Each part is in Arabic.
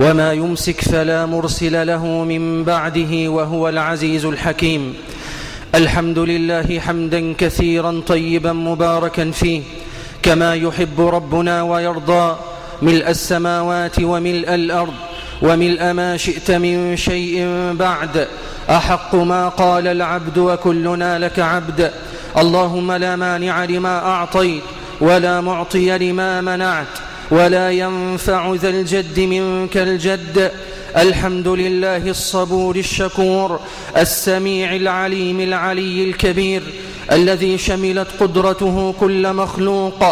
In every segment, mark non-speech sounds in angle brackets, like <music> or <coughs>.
وما يمسك فلا مرسل له من بعده وهو العزيز الحكيم. الحمد لله حمدا كثيرا طيبا مباركا فيه كما يحب ربنا ويرضى. ملء السماوات وملء الأرض وملء ما شئت من شيء بعد. أحق ما قال العبد وكلنا لك عبد. اللهم لا مانع لما أعطيت ولا معطي لما منعت. ولا ينفع ذا الجد منك الجد. الحمد لله الصبور الشكور السميع العليم العلي الكبير الذي شملت قدرته كل مخلوق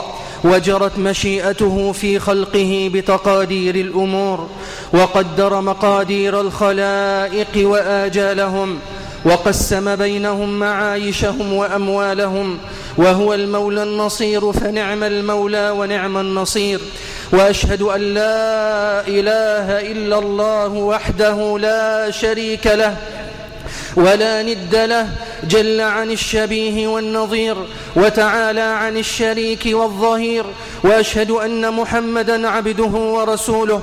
وجرت مشيئته في خلقه بتقادير الأمور وقدر مقادير الخلائق وآجالهم وقسم بينهم معايشهم وأموالهم وهو المولى النصير فنعم المولى ونعم النصير. وأشهد أن لا إله إلا الله وحده لا شريك له ولا ند له جل عن الشبيه والنظير وتعالى عن الشريك والظهير. وأشهد أن محمدا عبده ورسوله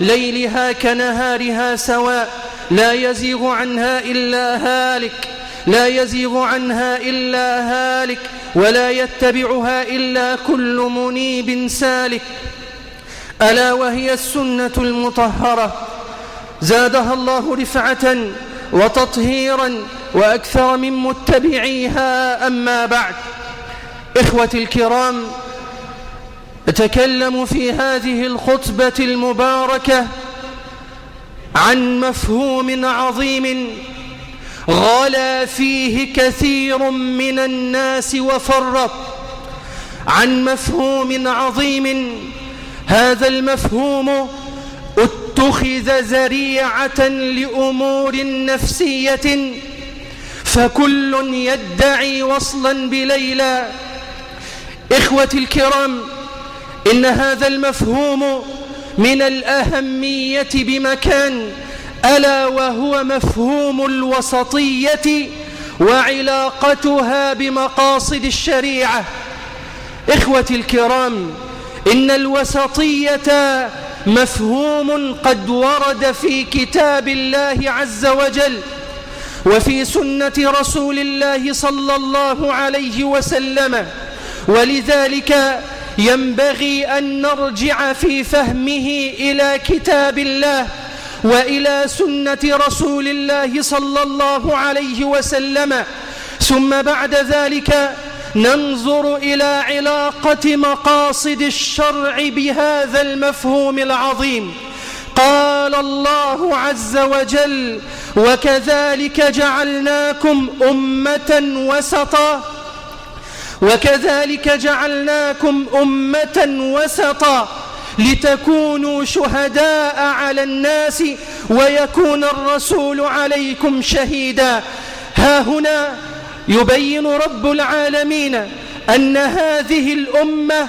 ليلها كنهارها سواء لا يزيغ عنها إلا هالك لا يزيغ عنها إلا هالك ولا يتبعها إلا كل منيب سالك. ألا وهي السنة المطهرة. زادها الله رفعة وتطهيرا وأكثر من متبعيها أما بعد. إخوتي الكرام أتكلم في هذه الخطبة المباركة عن مفهوم عظيم غلا فيه كثير من الناس وفرط عن مفهوم عظيم هذا المفهوم اتخذ زريعة لأمور نفسية فكل يدعي وصلا بليلى. إخوتي الكرام إن هذا المفهوم من الأهمية بمكان ألا وهو مفهوم الوسطية وعلاقتها بمقاصد الشريعة. إخوتي الكرام إن الوسطية مفهوم قد ورد في كتاب الله عز وجل وفي سنة رسول الله صلى الله عليه وسلم. ولذلك ينبغي أن نرجع في فهمه إلى كتاب الله وإلى سنة رسول الله صلى الله عليه وسلم. ثم بعد ذلك ننظر إلى علاقة مقاصد الشرع بهذا المفهوم العظيم. قال الله عز وجل وكذلك جعلناكم أمة وسطا وكذلك جعلناكم أمة وسطا لتكونوا شهداء على الناس ويكون الرسول عليكم شهيدا. ها هنا يبين رب العالمين أن هذه الأمة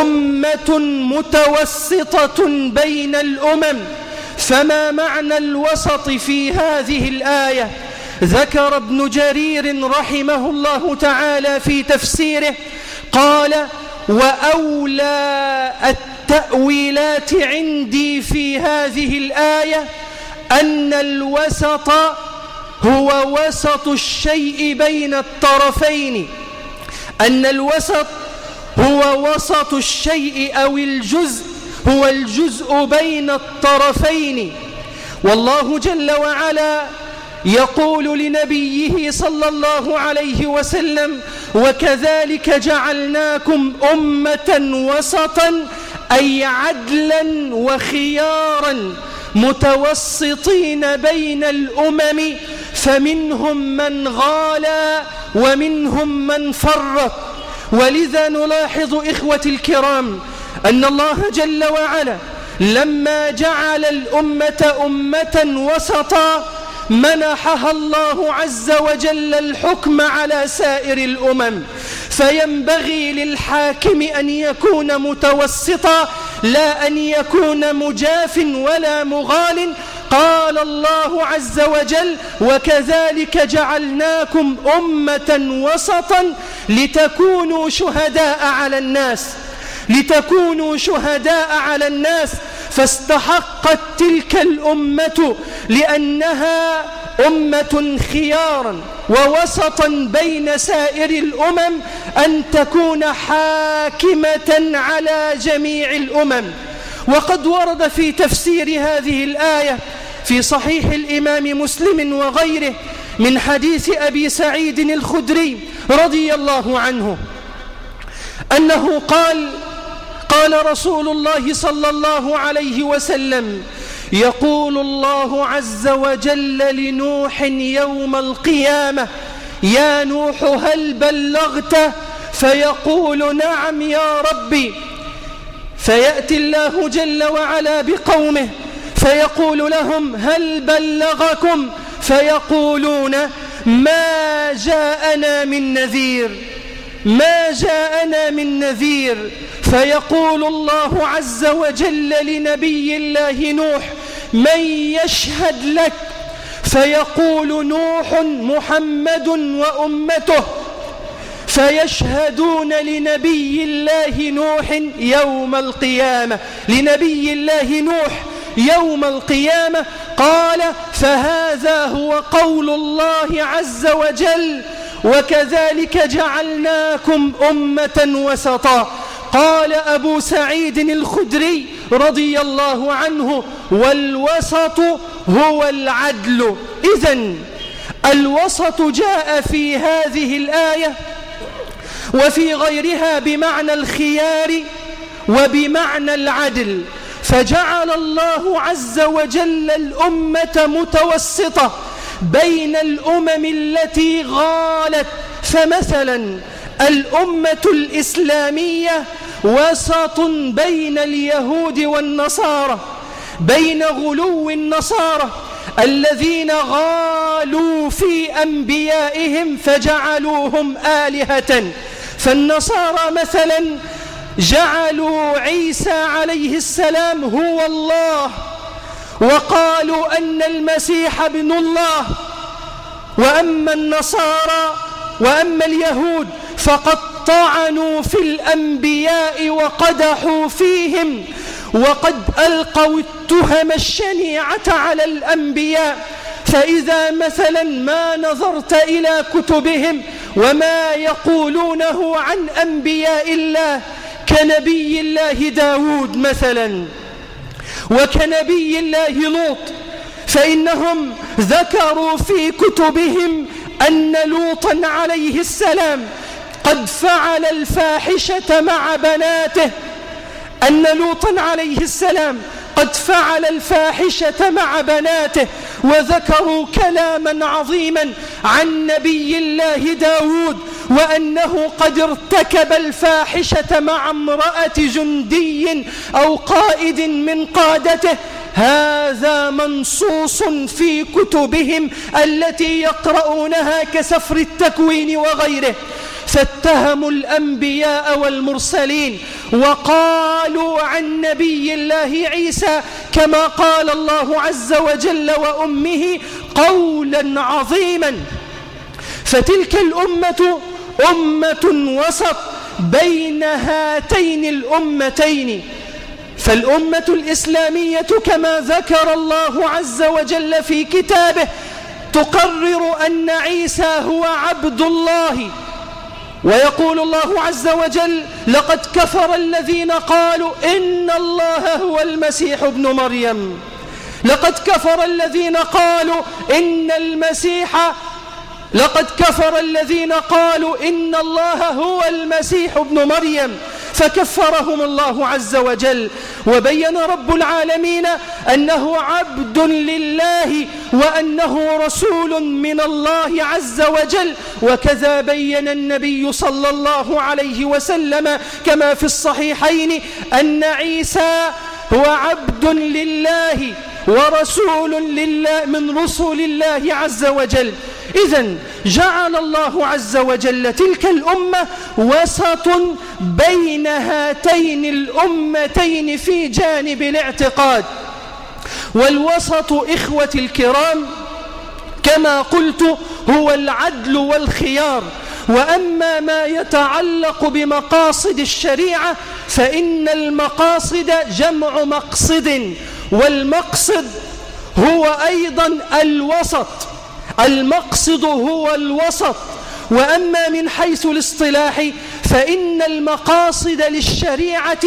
أمة متوسطة بين الأمم. فما معنى الوسط في هذه الآية؟ ذكر ابن جرير رحمه الله تعالى في تفسيره قال وأولى التأويلات عندي في هذه الآية أن الوسط هو وسط الشيء بين الطرفين أن الوسط هو وسط الشيء أو الجزء هو الجزء بين الطرفين. والله جل وعلا يقول لنبيه صلى الله عليه وسلم وكذلك جعلناكم أمة وسطا أي عدلا وخيارا متوسطين بين الأمم فمنهم من غالى ومنهم من فرط ولذا نلاحظ إخوة الكرام أن الله جل وعلا لما جعل الأمة أمة وسطا منحها الله عز وجل الحكم على سائر الأمم. فينبغي للحاكم أن يكون متوسطا لا أن يكون مجاف ولا مغال. قال الله عز وجل وكذلك جعلناكم أمة وسطا لتكونوا شهداء على الناس لتكونوا شهداء على الناس فاستحقت تلك الأمة لأنها أمة خيارا ووسطا بين سائر الأمم أن تكون حاكمة على جميع الأمم. وقد ورد في تفسير هذه الآية في صحيح الإمام مسلم وغيره من حديث أبي سعيد الخدري رضي الله عنه أنه قال قال رسول الله صلى الله عليه وسلم يقول الله عز وجل لنوح يوم القيامة يا نوح هل بلغت؟ فيقول نعم يا ربي. فيأتي الله جل وعلا بقومه فيقول لهم هل بلغكم؟ فيقولون ما جاءنا من نذير ما جاءنا من نذير. فيقول الله عز وجل لنبي الله نوح من يشهد لك؟ فيقول نوح محمد وأمته. فيشهدون لنبي الله نوح يوم القيامة. لنبي الله نوح يوم القيامة. قال فهذا هو قول الله عز وجل وكذلك جعلناكم أمة وسطا. قال أبو سعيد الخدري رضي الله عنه والوسط هو العدل. إذن الوسط جاء في هذه الآية وفي غيرها بمعنى الخيار وبمعنى العدل. فجعل الله عز وجل الأمة متوسطة بين الأمم التي غالت. فمثلا الأمة الإسلامية وسط بين اليهود والنصارى بين غلو النصارى الذين غالوا في أنبيائهم فجعلوهم آلهة. فالنصارى مثلا جعلوا عيسى عليه السلام هو الله وقالوا أن المسيح ابن الله. وأما النصارى وأما اليهود فقد طعنوا في الأنبياء وقدحوا فيهم وقد ألقوا التهم الشنيعة على الأنبياء فإذا مثلا ما نظرت إلى كتبهم وما يقولونه عن أنبياء الله كنبي الله داود مثلا وكنبي الله لوط فإنهم ذكروا في كتبهم أن لوطا عليه السلام قد فعل الفاحشة مع بناته. أن لوطا عليه السلام قد فعل الفاحشة مع بناته وذكروا كلاما عظيما عن نبي الله داود وأنه قد ارتكب الفاحشة مع امرأة جندي أو قائد من قادته. هذا منصوص في كتبهم التي يقرؤونها كسفر التكوين وغيره. فاتهموا الأنبياء والمرسلين وقالوا عن نبي الله عيسى كما قال الله عز وجل وأمه قولا عظيما. فتلك الأمة أمة وسط بين هاتين الأمتين. فالأمة الإسلامية كما ذكر الله عز وجل في كتابه تقرر أن عيسى هو عبد الله. ويقول الله عز وجل لقد كفر الذين قالوا إن الله هو المسيح ابن مريم. لقد كفر الذين قالوا إن المسيح لقد كفر الذين قالوا إن الله هو المسيح ابن مريم. فكفرهم الله عز وجل وبين رب العالمين أنه عبد لله وأنه رسول من الله عز وجل. وكذا بين النبي صلى الله عليه وسلم كما في الصحيحين أن عيسى هو عبد لله ورسول لله من رسل الله عز وجل. إذا جعل الله عز وجل تلك الأمة وسط بين هاتين الأمتين في جانب الاعتقاد. والوسط إخوة الكرام كما قلت هو العدل والخيار. وأما ما يتعلق بمقاصد الشريعة فإن المقاصد جمع مقصد والمقصد هو أيضا الوسط. المقصد هو الوسط. وأما من حيث الاصطلاح فإن المقاصد للشريعة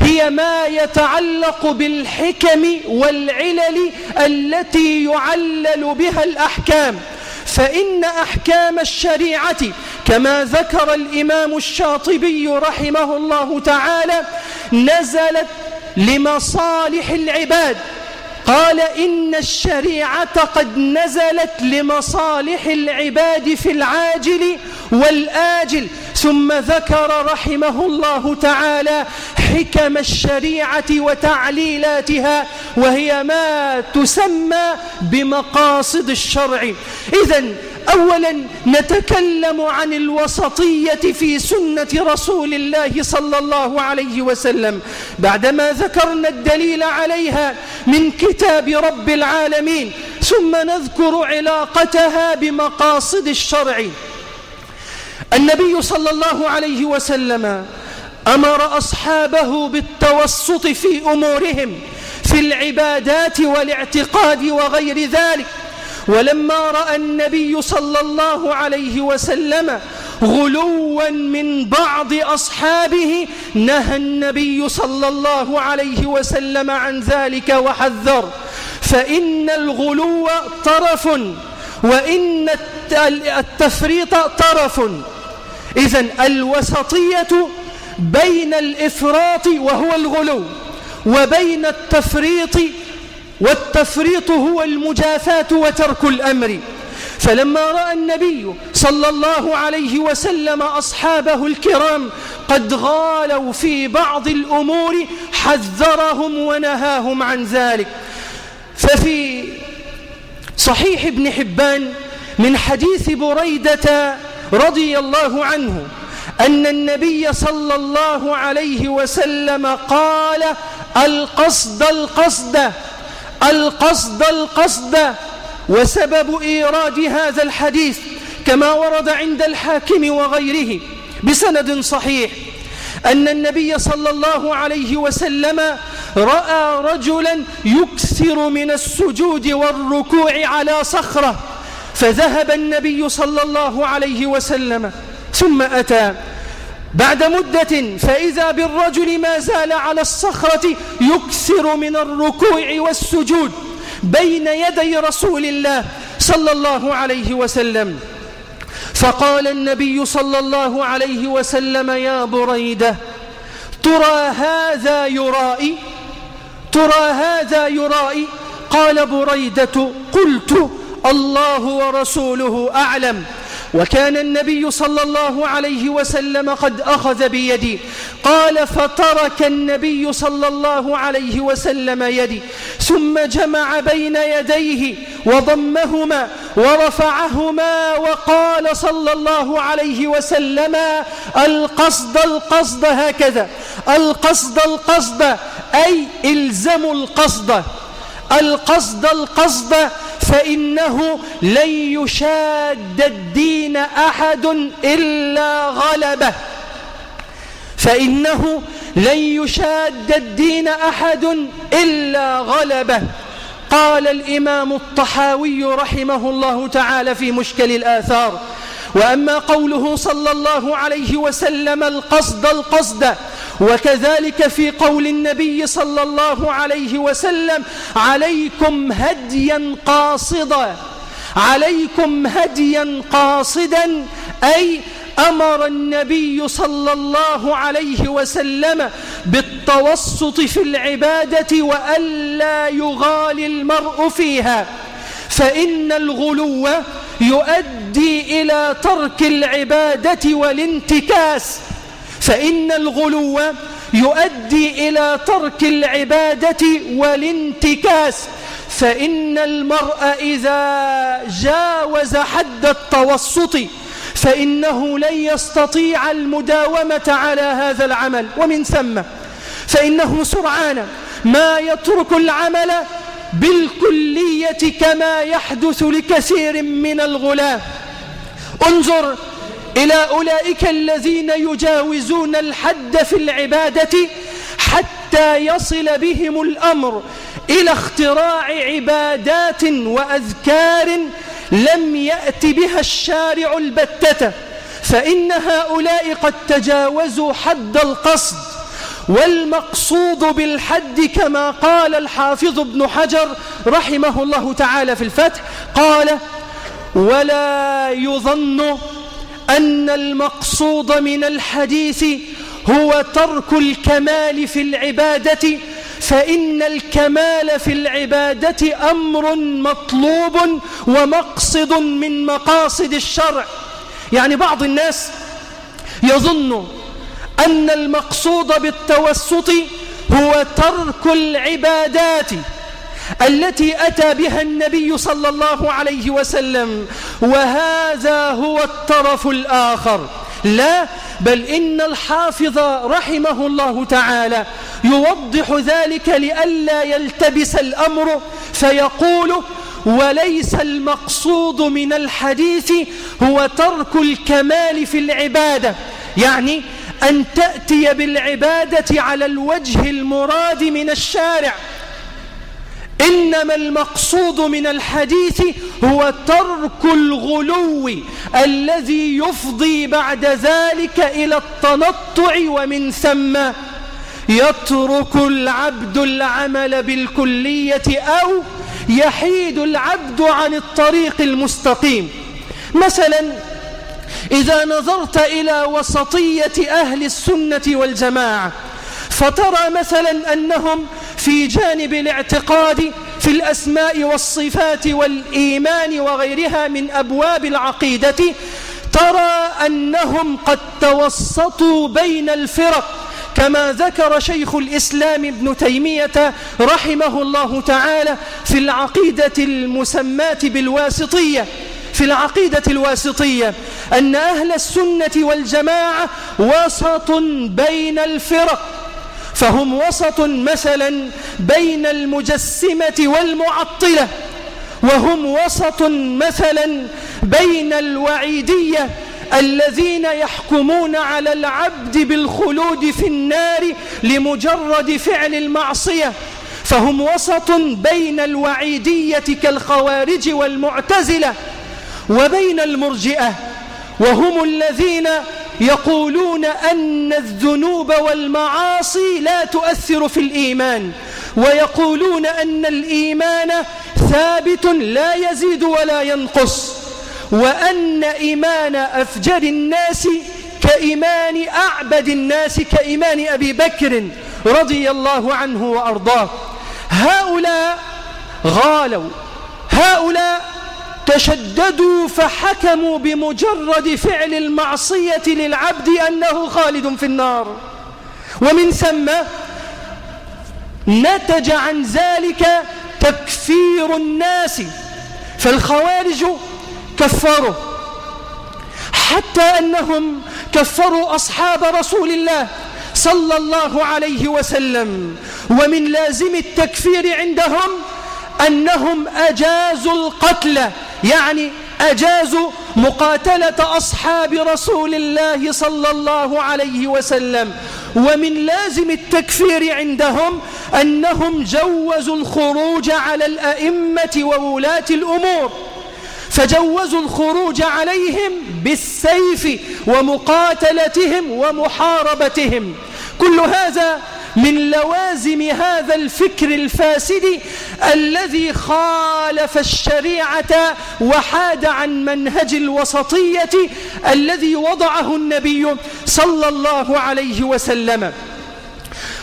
هي ما يتعلق بالحكم والعلل التي يعلل بها الأحكام. فإن أحكام الشريعة كما ذكر الإمام الشاطبي رحمه الله تعالى نزلت لمصالح العباد. قال إن الشريعة قد نزلت لمصالح العباد في العاجل والآجل. ثم ذكر رحمه الله تعالى حكم الشريعة وتعليلاتها وهي ما تسمى بمقاصد الشرع. إذا أولا نتكلم عن الوسطية في سنة رسول الله صلى الله عليه وسلم. بعدما ذكرنا الدليل عليها من كتاب رب العالمين ثم نذكر علاقتها بمقاصد الشرع. النبي صلى الله عليه وسلم أمر أصحابه بالتوسط في أمورهم في العبادات والاعتقاد وغير ذلك. ولما رأى النبي صلى الله عليه وسلم غلوا من بعض أصحابه نهى النبي صلى الله عليه وسلم عن ذلك وحذر. فإن الغلو طرف وإن التفريط طرف. إذا الوسطية بين الإفراط وهو الغلو وبين التفريط والتفريط هو المجافاة وترك الأمر. فلما رأى النبي صلى الله عليه وسلم أصحابه الكرام قد غالوا في بعض الأمور حذرهم ونهاهم عن ذلك. ففي صحيح ابن حبان من حديث بريدة رضي الله عنه أن النبي صلى الله عليه وسلم قال القصد القصد. القصد القصد وسبب إيراد هذا الحديث كما ورد عند الحاكم وغيره بسند صحيح أن النبي صلى الله عليه وسلم رأى رجلا يكثر من السجود والركوع على صخرة فذهب النبي صلى الله عليه وسلم ثم أتى. بعد مدة فإذا بالرجل ما زال على الصخرة يكثر من الركوع والسجود بين يدي رسول الله صلى الله عليه وسلم. فقال النبي صلى الله عليه وسلم يا بريدة ترى هذا يرائي؟ ترى هذا يرائي؟ قال بريدة قلت الله ورسوله أعلم. وكان النبي صلى الله عليه وسلم قد أخذ بيدي. قال فترك النبي صلى الله عليه وسلم يدي. ثم جمع بين يديه وضمهما ورفعهما وقال صلى الله عليه وسلم القصد القصد هكذا. القصد القصد أي إلزموا القصد. القصد القصد فإنه لن يشاد الدين أحد إلا غلبه. فإنه لن يشاد الدين أحد إلا غلبه. قال الإمام الطحاوي رحمه الله تعالى في مشكل الآثار وأما قوله صلى الله عليه وسلم القصد القصد وكذلك في قول النبي صلى الله عليه وسلم عليكم هديا قاصدا عليكم هديا قاصدا أي أمر النبي صلى الله عليه وسلم بالتوسط في العبادة وألا يغالي المرء فيها. فإن الغلو يؤدي إلى ترك العبادة والانتكاس. فإن الغلو يؤدي إلى ترك العبادة والانتكاس. فإن المرء إذا جاوز حد التوسط فإنه لن يستطيع المداومة على هذا العمل. ومن ثم فإنه سرعان ما يترك العمل بالكلية كما يحدث لكثير من الغلاة. انظر إلى أولئك الذين يجاوزون الحد في العبادة حتى يصل بهم الأمر إلى اختراع عبادات وأذكار لم يأت بها الشارع البتة فإن هؤلاء قد تجاوزوا حد القصد. والمقصود بالحد كما قال الحافظ ابن حجر رحمه الله تعالى في الفتح قال ولا يظن أن المقصود من الحديث هو ترك الكمال في العبادة فإن الكمال في العبادة أمر مطلوب ومقصد من مقاصد الشرع. يعني بعض الناس يظن أن المقصود بالتوسط هو ترك العبادات التي أتى بها النبي صلى الله عليه وسلم وهذا هو الطرف الآخر. لا بل إن الحافظ رحمه الله تعالى يوضح ذلك لئلا يلتبس الأمر فيقول وليس المقصود من الحديث هو ترك الكمال في العبادة. يعني أن تأتي بالعبادة على الوجه المراد من الشارع. إنما المقصود من الحديث هو ترك الغلو الذي يفضي بعد ذلك إلى التنطع ومن ثم يترك العبد العمل بالكلية أو يحيد العبد عن الطريق المستقيم. مثلا إذا نظرت إلى وسطية أهل السنة والجماعة فترى مثلا أنهم في جانب الاعتقاد في الأسماء والصفات والإيمان وغيرها من أبواب العقيدة ترى أنهم قد توسطوا بين الفرق. كما ذكر شيخ الإسلام ابن تيمية رحمه الله تعالى في العقيدة المسماة بالواسطية. في العقيدة الواسطية أن أهل السنة والجماعة وسط بين الفرق فهم وسط مثلا بين المجسمة والمعطلة وهم وسط مثلا بين الوعيدية الذين يحكمون على العبد بالخلود في النار لمجرد فعل المعصية فهم وسط بين الوعيدية كالخوارج والمعتزلة. وبين المرجئة وهم الذين يقولون أن الذنوب والمعاصي لا تؤثر في الإيمان ويقولون أن الإيمان ثابت لا يزيد ولا ينقص وأن إيمان أفجر الناس كإيمان أعبد الناس كإيمان أبي بكر رضي الله عنه وأرضاه. هؤلاء غالوا هؤلاء تشددوا فحكموا بمجرد فعل المعصية للعبد أنه خالد في النار. ومن ثم نتج عن ذلك تكفير الناس فالخوارج كفروا حتى أنهم كفروا أصحاب رسول الله صلى الله عليه وسلم. ومن لازم التكفير عندهم أنهم أجازوا القتل يعني أجازوا مقاتلة أصحاب رسول الله صلى الله عليه وسلم. ومن لازم التكفير عندهم أنهم جوزوا الخروج على الأئمة وولاة الأمور. فجوزوا الخروج عليهم بالسيف ومقاتلتهم ومحاربتهم. كل هذا من لوازم هذا الفكر الفاسد الذي خالف الشريعة وحاد عن منهج الوسطية الذي وضعه النبي صلى الله عليه وسلم.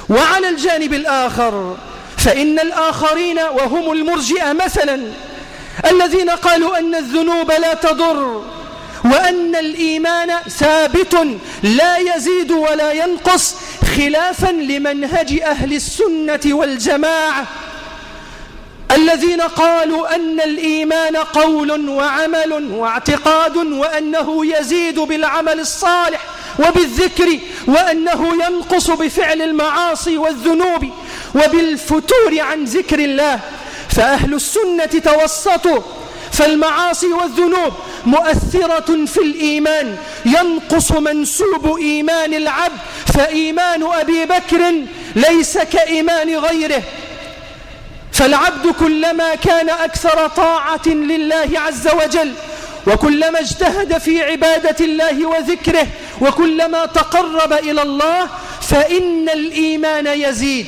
وعلى الجانب الآخر فإن الآخرين وهم المرجئة مثلا الذين قالوا أن الذنوب لا تضر وأن الإيمان ثابت لا يزيد ولا ينقص خلافا لمنهج أهل السنة والجماعة. الذين قالوا أن الإيمان قول وعمل واعتقاد وأنه يزيد بالعمل الصالح وبالذكر وأنه ينقص بفعل المعاصي والذنوب وبالفتور عن ذكر الله فأهل السنة توسطوا فالمعاصي والذنوب مؤثرة في الإيمان. ينقص منسوب إيمان العبد فإيمان أبي بكر ليس كإيمان غيره. فالعبد كلما كان أكثر طاعة لله عز وجل وكلما اجتهد في عبادة الله وذكره وكلما تقرب إلى الله فإن الإيمان يزيد.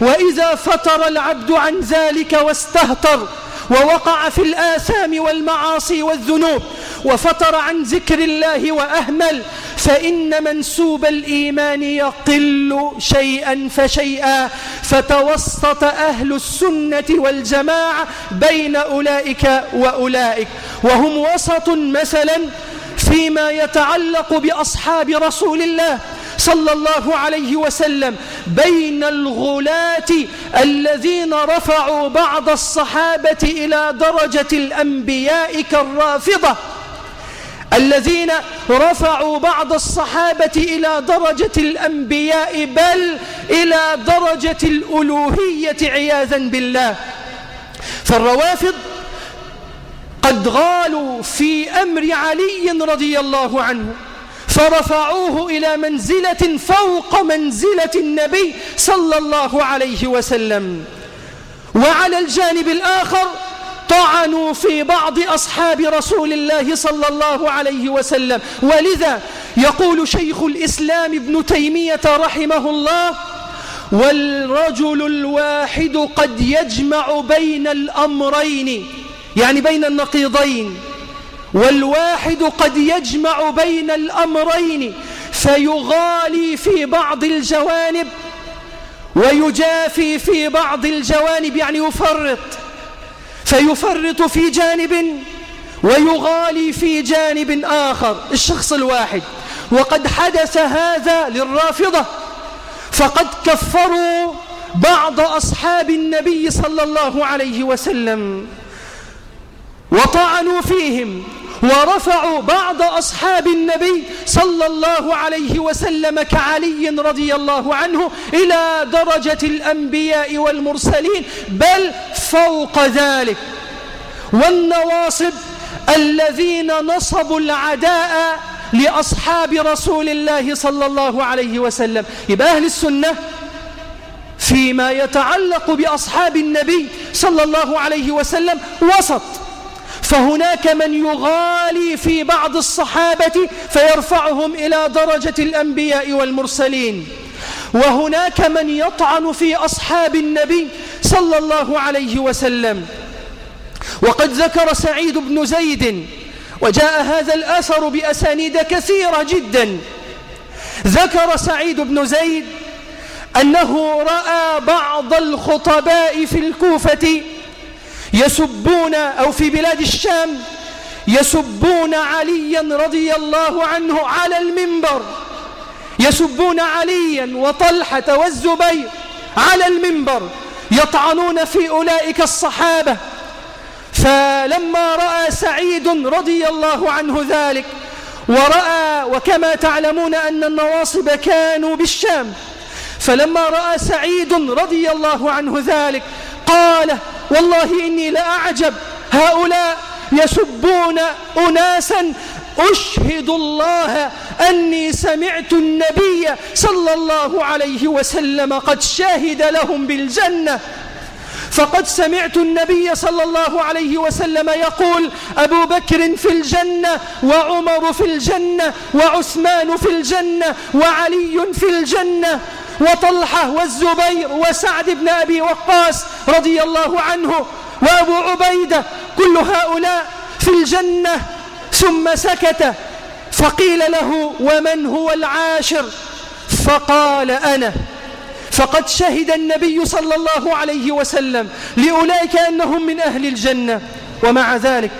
وإذا فتر العبد عن ذلك واستهتر ووقع في الآثام والمعاصي والذنوب وفتر عن ذكر الله وأهمل فإن منسوب الإيمان يقل شيئا فشيئا فتوسط أهل السنة والجماعة بين أولئك وأولئك. وهم وسط مثلا فيما يتعلق بأصحاب رسول الله صلى الله عليه وسلم بين الغلاة الذين رفعوا بعض الصحابة إلى درجة الأنبياء كالرافضة الذين رفعوا بعض الصحابة إلى درجة الأنبياء بل إلى درجة الألوهية عياذا بالله. فالروافض قد غالوا في أمر علي رضي الله عنه فرفعوه إلى منزلة فوق منزلة النبي صلى الله عليه وسلم. وعلى الجانب الآخر طعنوا في بعض أصحاب رسول الله صلى الله عليه وسلم. ولذا يقول شيخ الإسلام ابن تيمية رحمه الله والرجل الواحد قد يجمع بين الأمرين يعني بين النقيضين والواحد قد يجمع بين الأمرين فيغالي في بعض الجوانب ويجافي في بعض الجوانب يعني يفرط فيفرط في جانب ويغالي في جانب آخر الشخص الواحد. وقد حدث هذا للرافضة فقد كفروا بعض أصحاب النبي صلى الله عليه وسلم. وطعنوا فيهم ورفعوا بعض أصحاب النبي صلى الله عليه وسلم كعلي رضي الله عنه إلى درجة الأنبياء والمرسلين بل فوق ذلك. والنواصب الذين نصبوا العداء لأصحاب رسول الله صلى الله عليه وسلم. يبقى أهل السنة فيما يتعلق بأصحاب النبي صلى الله عليه وسلم وسط. فهناك من يغالي في بعض الصحابة فيرفعهم إلى درجة الأنبياء والمرسلين. وهناك من يطعن في أصحاب النبي صلى الله عليه وسلم. وقد ذكر سعيد بن زيد وجاء هذا الأثر بأسانيد كثيرة جدا. ذكر سعيد بن زيد أنه رأى بعض الخطباء في الكوفة يسبون أو في بلاد الشام يسبون عليا رضي الله عنه على المنبر يسبون عليا وطلحة والزبير على المنبر يطعنون في أولئك الصحابة. فلما رأى سعيد رضي الله عنه ذلك ورأى وكما تعلمون أن النواصب كانوا بالشام فلما رأى سعيد رضي الله عنه ذلك قال والله إني لأعجب هؤلاء يسبون أناسا أشهد الله أني سمعت النبي صلى الله عليه وسلم قد شاهد لهم بالجنة. فقد سمعت النبي صلى الله عليه وسلم يقول أبو بكر في الجنة وعمر في الجنة وعثمان في الجنة وعلي في الجنة. وطلحة والزبير وسعد بن أبي وقاص رضي الله عنه وأبو عبيدة كل هؤلاء في الجنة. ثم سكت فقيل له ومن هو العاشر؟ فقال أنا. فقد شهد النبي صلى الله عليه وسلم لأولئك أنهم من أهل الجنة. ومع ذلك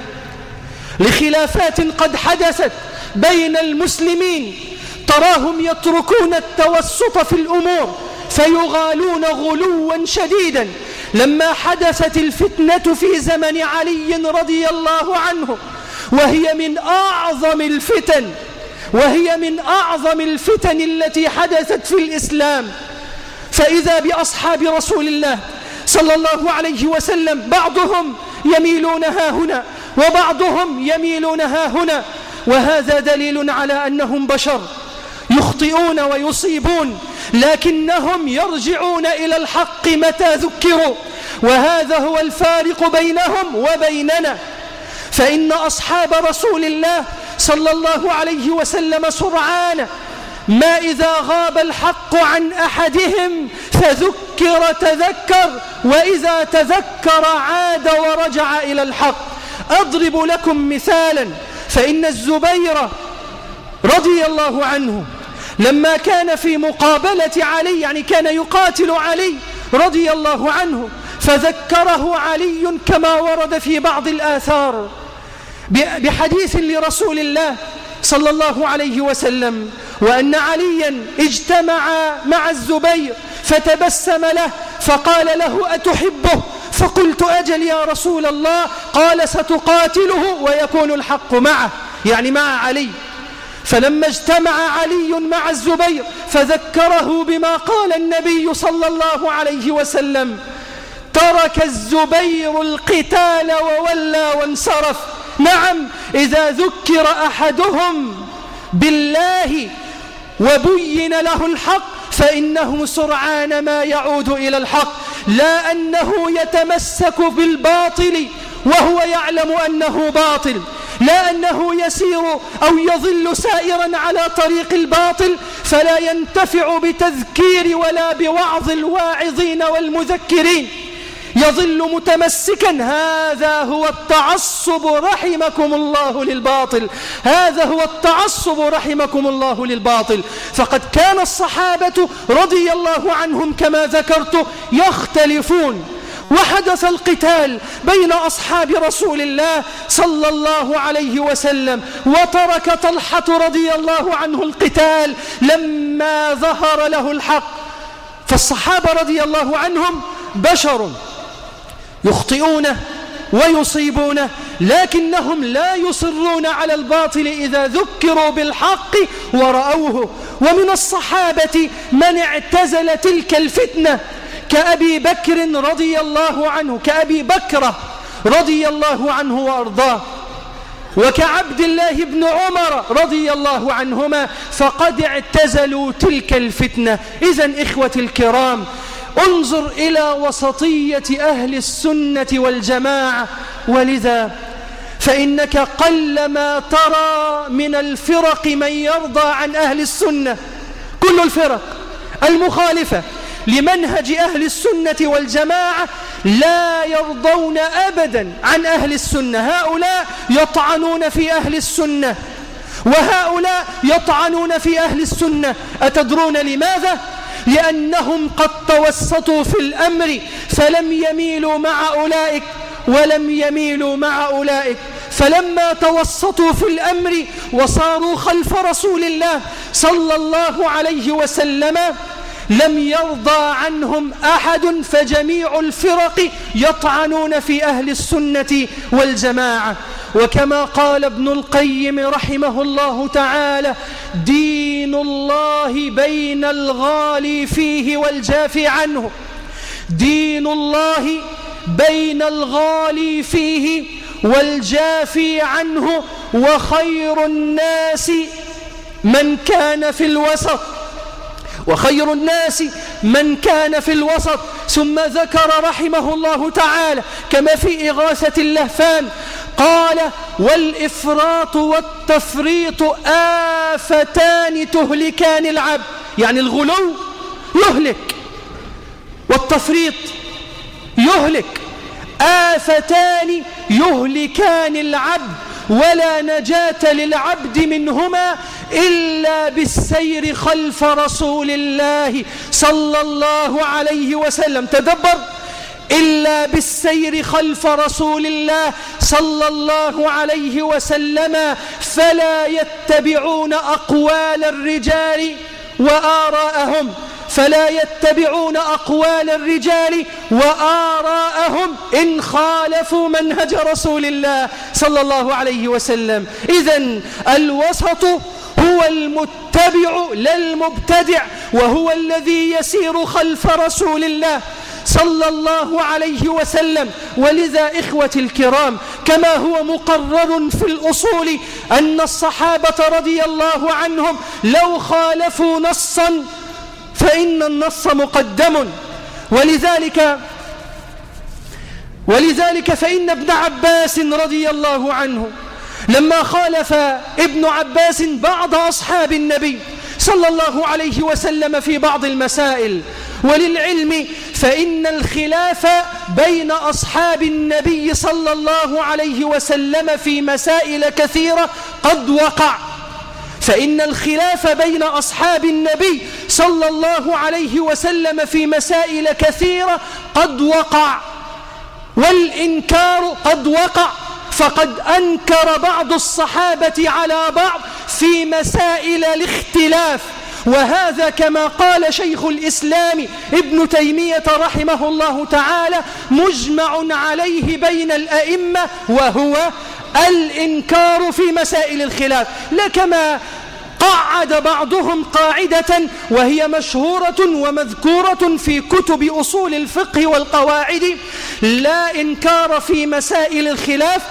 لخلافات قد حدثت بين المسلمين تراهم يتركون التوسط في الأمور فيغالون غلوا شديدا. لما حدثت الفتنة في زمن علي رضي الله عنه وهي من أعظم الفتن وهي من أعظم الفتن التي حدثت في الإسلام. فإذا بأصحاب رسول الله صلى الله عليه وسلم بعضهم يميلون ها هنا وبعضهم يميلون ها هنا. وهذا دليل على أنهم بشر. يخطئون ويصيبون لكنهم يرجعون إلى الحق متى ذكروا. وهذا هو الفارق بينهم وبيننا. فإن أصحاب رسول الله صلى الله عليه وسلم سرعان ما إذا غاب الحق عن أحدهم فذكر تذكر وإذا تذكر عاد ورجع إلى الحق. أضرب لكم مثالا فإن الزبير رضي الله عنه لما كان في مقابلة علي يعني كان يقاتل علي رضي الله عنه فذكره علي كما ورد في بعض الآثار بحديث لرسول الله صلى الله عليه وسلم وأن عليا اجتمع مع الزبير فتبسم له فقال له أتحبه؟ فقلت أجل يا رسول الله قال ستقاتله ويكون الحق معه يعني مع علي. فلما اجتمع علي مع الزبير فذكره بما قال النبي صلى الله عليه وسلم. ترك الزبير القتال وولى وانصرف. نعم إذا ذكر أحدهم بالله وبين له الحق فإنه سرعان ما يعود إلى الحق. لا أنه يتمسك بالباطل وهو يعلم أنه باطل. لا أنه يسير أو يظل سائرا على طريق الباطل فلا ينتفع بتذكير ولا بوعظ الواعظين والمذكرين. يظل متمسكا هذا هو التعصب رحمكم الله للباطل. هذا هو التعصب رحمكم الله للباطل. فقد كان الصحابة رضي الله عنهم كما ذكرت يختلفون. وحدث القتال بين أصحاب رسول الله صلى الله عليه وسلم وترك طلحة رضي الله عنه القتال لما ظهر له الحق. فالصحابة رضي الله عنهم بشر يخطئون ويصيبون لكنهم لا يصرون على الباطل إذا ذكروا بالحق ورأوه. ومن الصحابة من اعتزل تلك الفتنة كأبي بكر رضي الله عنه كأبي بكرة رضي الله عنه وأرضاه وكعبد الله بن عمر رضي الله عنهما فقد اعتزلوا تلك الفتنة. إذا إخوة الكرام انظر إلى وسطية أهل السنة والجماعة. ولذا؟ فإنك قلما ترى من الفرق من يرضى عن أهل السنة. كل الفرق المخالفة. لمنهج أهل السنة والجماعة لا يرضون أبدا عن أهل السنة. هؤلاء يطعنون في أهل السنة. وهؤلاء يطعنون في أهل السنة. أتدرون لماذا؟ لأنهم قد توسطوا في الأمر فلم يميلوا مع أولئك ولم يميلوا مع أولئك. فلما توسطوا في الأمر وصاروا خلف رسول الله صلى الله عليه وسلم لم يرضى عنهم أحد فجميع الفرق يطعنون في أهل السنة والجماعة. وكما قال ابن القيم رحمه الله تعالى دين الله بين الغالي فيه والجافي عنه. دين الله بين الغالي فيه والجافي عنه. وخير الناس من كان في الوسط. وخير الناس من كان في الوسط. ثم ذكر رحمه الله تعالى كما في إغاثة اللهفان قال والإفراط والتفريط آفتان تهلكان العبد. يعني الغلو يهلك والتفريط يهلك. آفتان يهلكان العبد. ولا نجاة للعبد منهما إلا بالسير خلف رسول الله صلى الله عليه وسلم. تدبر. إلا بالسير خلف رسول الله صلى الله عليه وسلم. فلا يتبعون أقوال الرجال وآراءهم. فلا يتبعون أقوال الرجال وآراءهم إن خالفوا منهج رسول الله صلى الله عليه وسلم. إذا الوسط هو المتبع لا المبتدع وهو الذي يسير خلف رسول الله صلى الله عليه وسلم. ولذا إخوة الكرام كما هو مقرر في الأصول أن الصحابة رضي الله عنهم لو خالفوا نصا فإن النص مقدم. ولذلك ولذلك فإن ابن عباس رضي الله عنه لما خالف ابن عباس بعض أصحاب النبي صلى الله عليه وسلم في بعض المسائل. وللعلم فإن الخلاف بين أصحاب النبي صلى الله عليه وسلم في مسائل كثيرة قد وقع. فإن الخلاف بين أصحاب النبي صلى الله عليه وسلم في مسائل كثيرة قد وقع والإنكار قد وقع فقد أنكر بعض الصحابة على بعض في مسائل الاختلاف. وهذا كما قال شيخ الإسلام ابن تيمية رحمه الله تعالى مجمع عليه بين الأئمة وهو الإنكار في مسائل الخلاف. لا كما قعد بعضهم قاعدة وهي مشهورة ومذكورة في كتب أصول الفقه والقواعد لا إنكار في مسائل الخلاف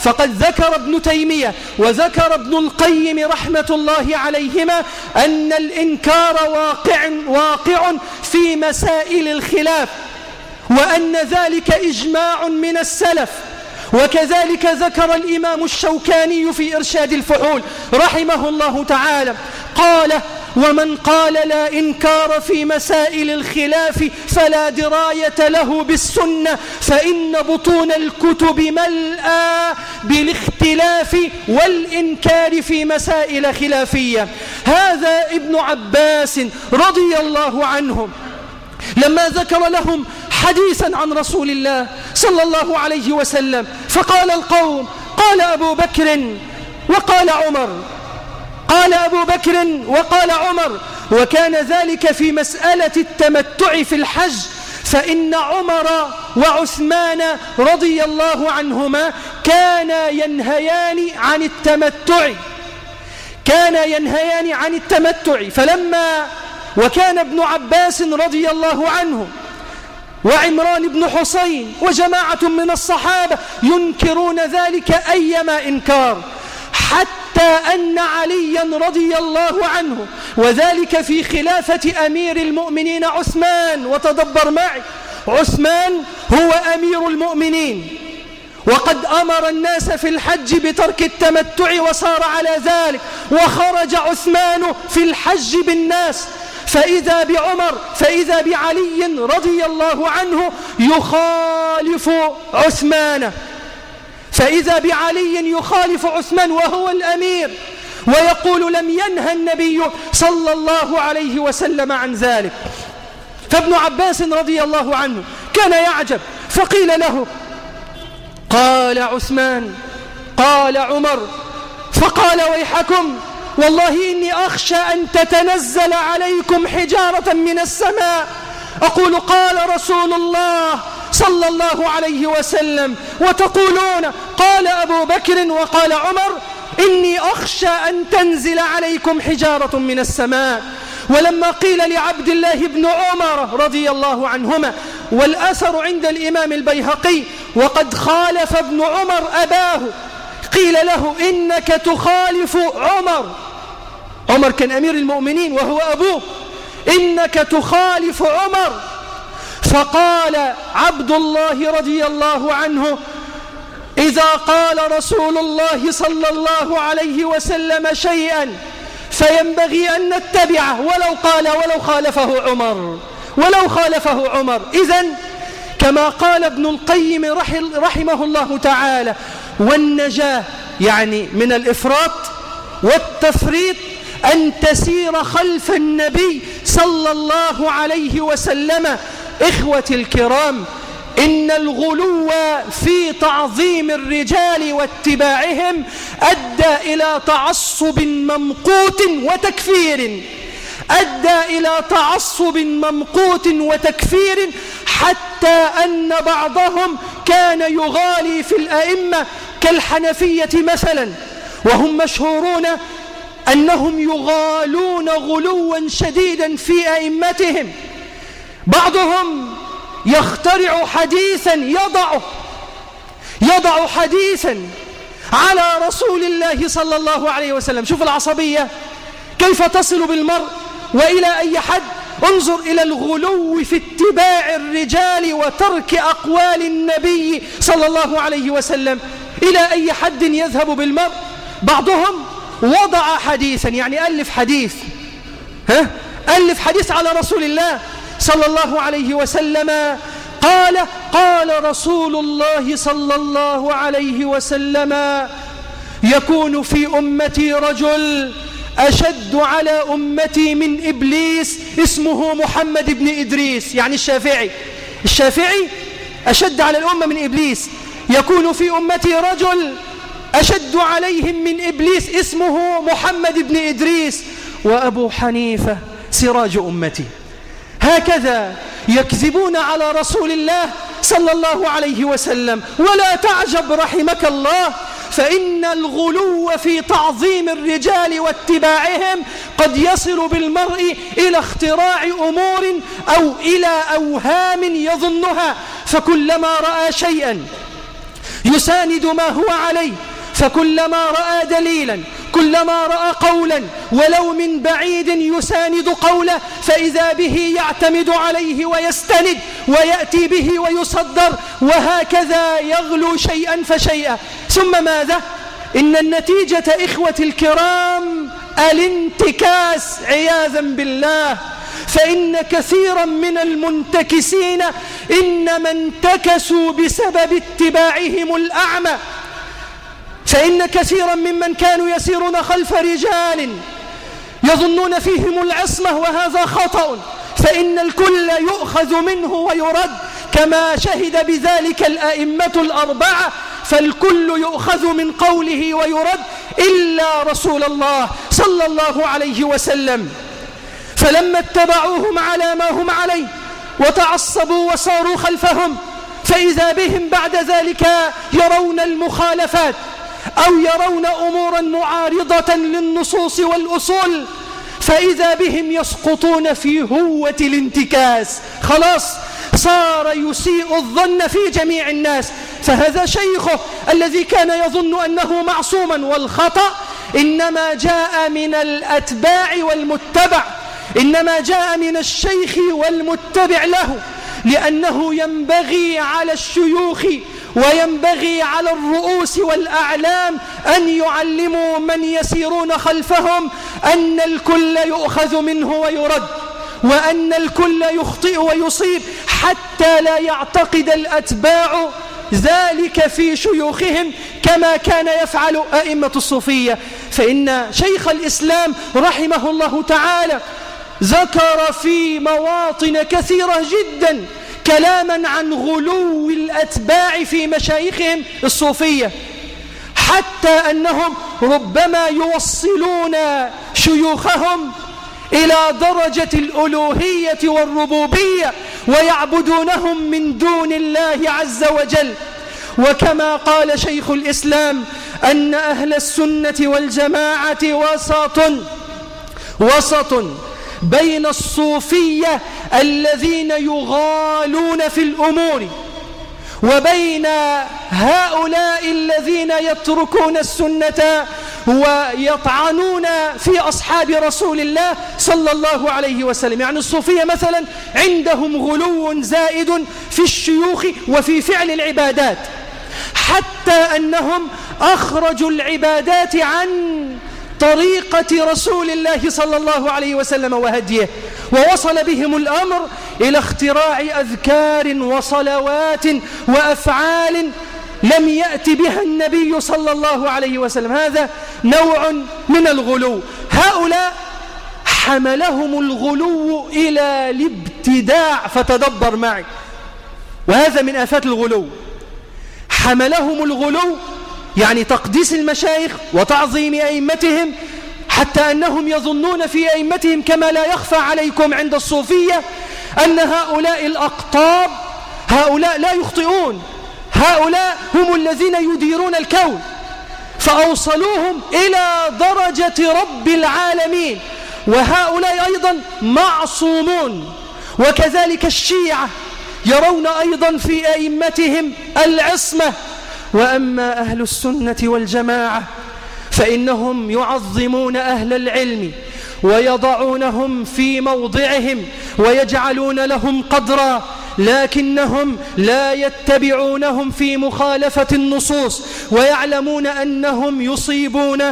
فقد ذكر ابن تيمية وذكر ابن القيم رحمة الله عليهما أن الإنكار واقع, واقع في مسائل الخلاف وأن ذلك إجماع من السلف. وكذلك ذكر الإمام الشوكاني في إرشاد الفحول رحمه الله تعالى قال ومن قال لا إنكار في مسائل الخلاف فلا دراية له بالسنة فإن بطون الكتب ملأى بالاختلاف والإنكار في مسائل خلافية. هذا ابن عباس رضي الله عنه. لما ذكر لهم حديثا عن رسول الله صلى الله عليه وسلم فقال القوم قال أبو بكر وقال عمر قال أبو بكر وقال عمر وكان ذلك في مسألة التمتع في الحج فإن عمر وعثمان رضي الله عنهما كانا ينهيان عن التمتع كان ينهيان عن التمتع. فلما وكان ابن عباس رضي الله عنه وعمران بن حسين وجماعة من الصحابة ينكرون ذلك أيما إنكار حتى أن عليا رضي الله عنه وذلك في خلافة أمير المؤمنين عثمان وتدبر معي عثمان هو أمير المؤمنين وقد أمر الناس في الحج بترك التمتع وصار على ذلك وخرج عثمان في الحج بالناس فإذا بعمر فإذا بعلي رضي الله عنه يخالف عثمان. فإذا بعلي يخالف عثمان وهو الأمير ويقول لم ينهى النبي صلى الله عليه وسلم عن ذلك. فابن عباس رضي الله عنه كان يعجب فقيل له قال عثمان قال عمر فقال ويحكم والله إني أخشى أن تتنزل عليكم حجارة من السماء. أقول قال رسول الله صلى الله عليه وسلم وتقولون قال أبو بكر وقال عمر إني أخشى أن تنزل عليكم حجارة من السماء. ولما قيل لعبد الله بن عمر رضي الله عنهما والأثر عند الإمام البيهقي وقد خالف ابن عمر أباه قيل له إنك تخالف عمر. عمر كان أمير المؤمنين وهو أبوه إنك تخالف عمر. فقال عبد الله رضي الله عنه إذا قال رسول الله صلى الله عليه وسلم شيئا فينبغي أن نتبعه. ولو قال ولو خالفه عمر. ولو خالفه عمر. إذا كما قال ابن القيم رحمه الله تعالى والنجاة يعني من الإفراط والتفريط أن تسير خلف النبي صلى الله عليه وسلم. إخوتي الكرام إن الغلو في تعظيم الرجال واتباعهم أدى إلى تعصب ممقوت وتكفير. أدى إلى تعصب ممقوت وتكفير حتى أن بعضهم كان يغالي في الأئمة كالحنفية مثلا. وهم مشهورون أنهم يغالون غلوا شديدا في أئمتهم. بعضهم يخترع حديثا يضعه يضع حديثا على رسول الله صلى الله عليه وسلم. شوف العصبية كيف تصل بالمرء وإلى أي حد؟ انظر إلى الغلو في اتباع الرجال وترك أقوال النبي صلى الله عليه وسلم. إلى أي حد يذهب بالمرء؟ بعضهم وضع حديثا يعني ألف حديث. ها؟ ألف حديث على رسول الله صلى الله عليه وسلم. قال قال رسول الله صلى الله عليه وسلم يكون في أمتي رجل أشد على أمتي من إبليس اسمه محمد بن إدريس يعني الشافعي. الشافعي أشد على الأمة من إبليس. يكون في أمتي رجل أشد عليهم من إبليس اسمه محمد بن إدريس وأبو حنيفة سراج أمتي. هكذا يكذبون على رسول الله صلى الله عليه وسلم. ولا تعجب رحمك الله فإن الغلو في تعظيم الرجال واتباعهم قد يصل بالمرء إلى اختراع أمور أو إلى أوهام يظنها. فكلما رأى شيئا يساند ما هو عليه فكلما رأى دليلا كلما رأى قولا ولو من بعيد يساند قوله فإذا به يعتمد عليه ويستند ويأتي به ويصدر وهكذا يغلو شيئا فشيئا. ثم ماذا؟ إن النتيجة إخوة الكرام الانتكاس عياذا بالله. فإن كثيرا من المنتكسين إنما انتكسوا بسبب اتباعهم الأعمى. فإن كثيرا ممن كانوا يسيرون خلف رجال يظنون فيهم العصمة وهذا خطأ فإن الكل يؤخذ منه ويرد. كما شهد بذلك الأئمة الأربعة فالكل يؤخذ من قوله ويرد إلا رسول الله صلى الله عليه وسلم. فلما اتبعوهم على ما هم عليه وتعصبوا وصاروا خلفهم فإذا بهم بعد ذلك يرون المخالفات. أو يرون أمورا معارضة للنصوص والأصول فإذا بهم يسقطون في هوة الانتكاس خلاص صار يسيء الظن في جميع الناس. فهذا شيخه الذي كان يظن أنه معصوما والخطأ إنما جاء من الأتباع والمتبع إنما جاء من الشيخ والمتبع له لأنه ينبغي على الشيوخ وينبغي على الرؤوس والأعلام أن يعلموا من يسيرون خلفهم أن الكل يؤخذ منه ويرد وأن الكل يخطئ ويصيب حتى لا يعتقد الأتباع ذلك في شيوخهم كما كان يفعل أئمة الصوفية. فإن شيخ الإسلام رحمه الله تعالى ذكر في مواطن كثيرة جدا كلاما عن غلو الأتباع في مشايخهم الصوفية حتى أنهم ربما يوصلون شيوخهم إلى درجة الألوهية والربوبية ويعبدونهم من دون الله عز وجل. وكما قال شيخ الإسلام أن أهل السنة والجماعة وسط وسط بين الصوفية الذين يغالون في الأمور وبين هؤلاء الذين يتركون السنة ويطعنون في أصحاب رسول الله صلى الله عليه وسلم. يعني الصوفية مثلا عندهم غلو زائد في الشيوخ وفي فعل العبادات حتى أنهم أخرجوا العبادات عن طريقة رسول الله صلى الله عليه وسلم وهديه ووصل بهم الأمر إلى اختراع أذكار وصلوات وأفعال لم يأت بها النبي صلى الله عليه وسلم. هذا نوع من الغلو. هؤلاء حملهم الغلو إلى الابتداع فتدبر معي. وهذا من آفات الغلو. حملهم الغلو يعني تقديس المشايخ وتعظيم أئمتهم حتى أنهم يظنون في أئمتهم كما لا يخفى عليكم عند الصوفية أن هؤلاء الأقطاب هؤلاء لا يخطئون. هؤلاء هم الذين يديرون الكون. فأوصلوهم إلى درجة رب العالمين. وهؤلاء أيضا معصومون. وكذلك الشيعة يرون أيضا في أئمتهم العصمة. وأما أهل السنة والجماعة فإنهم يعظمون أهل العلم ويضعونهم في موضعهم ويجعلون لهم قدرا لكنهم لا يتبعونهم في مخالفة النصوص ويعلمون أنهم يصيبون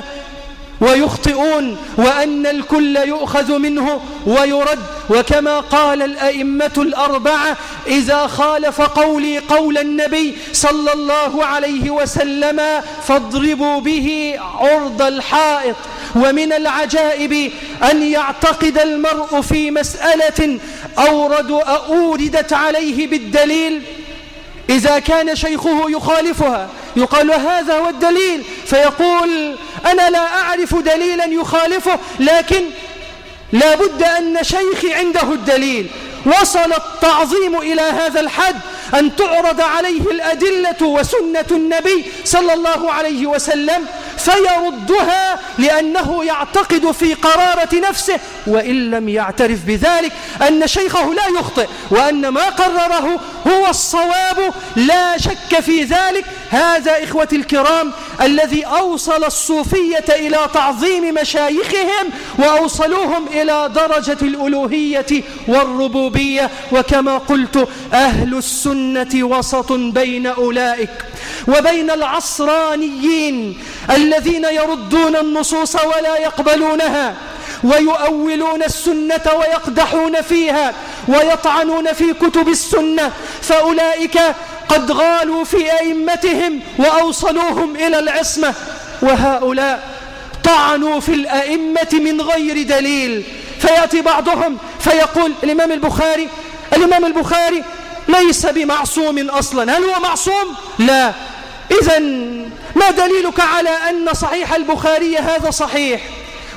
ويخطئون وأن الكل يؤخذ منه ويرد. وكما قال الأئمة الأربعة إذا خالف قولي قول النبي صلى الله عليه وسلم فاضربوا به عرض الحائط. ومن العجائب أن يعتقد المرء في مسألة أورد أوردت عليه بالدليل. إذا كان شيخه يخالفها يقال هذا هو الدليل فيقول أنا لا أعرف دليلا يخالفه لكن لا بد أن شيخي عنده الدليل. وصل التعظيم إلى هذا الحد أن تعرض عليه الأدلة وسنة النبي صلى الله عليه وسلم فيردها لأنه يعتقد في قرارة نفسه وإن لم يعترف بذلك أن شيخه لا يخطئ وأن ما قرره هو الصواب لا شك في ذلك. هذا إخوة الكرام الذي أوصل الصوفية إلى تعظيم مشايخهم وأوصلوهم إلى درجة الألوهية والربوبية. وكما قلت أهل السنة وسط بين أولئك وبين العصرانيين الذين يردون النصوص ولا يقبلونها. ويؤولون السنة ويقدحون فيها ويطعنون في كتب السنة فأولئك قد غالوا في أئمتهم وأوصلوهم إلى العصمة. وهؤلاء طعنوا في الأئمة من غير دليل. فيأتي بعضهم فيقول الإمام البخاري الإمام البخاري ليس بمعصوم أصلا. هل هو معصوم؟ لا. إذا ما دليلك على أن صحيح البخاري هذا صحيح؟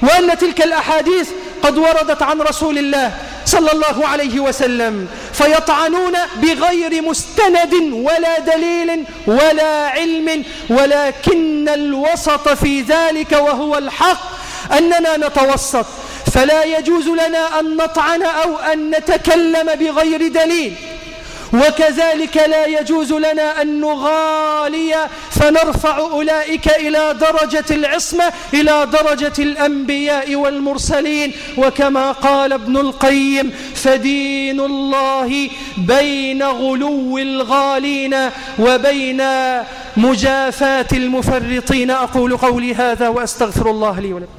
وأن تلك الأحاديث قد وردت عن رسول الله صلى الله عليه وسلم فيطعنون بغير مستند ولا دليل ولا علم ولكن الوسط في ذلك وهو الحق أننا نتوسط. فلا يجوز لنا أن نطعن أو أن نتكلم بغير دليل. وكذلك لا يجوز لنا أن نغالي فنرفع أولئك إلى درجة العصمة إلى درجة الأنبياء والمرسلين. وكما قال ابن القيم فدين الله بين غلو الغالين وبين مجافاة المفرطين. أقول قولي هذا وأستغفر الله لي ولكم.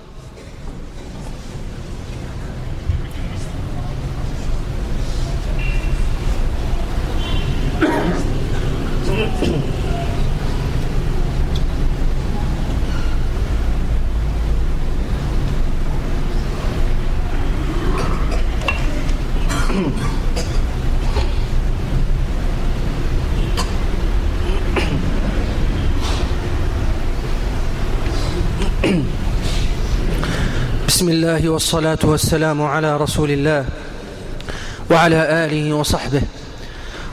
بسم الله والصلاة والسلام على رسول الله وعلى آله وصحبه.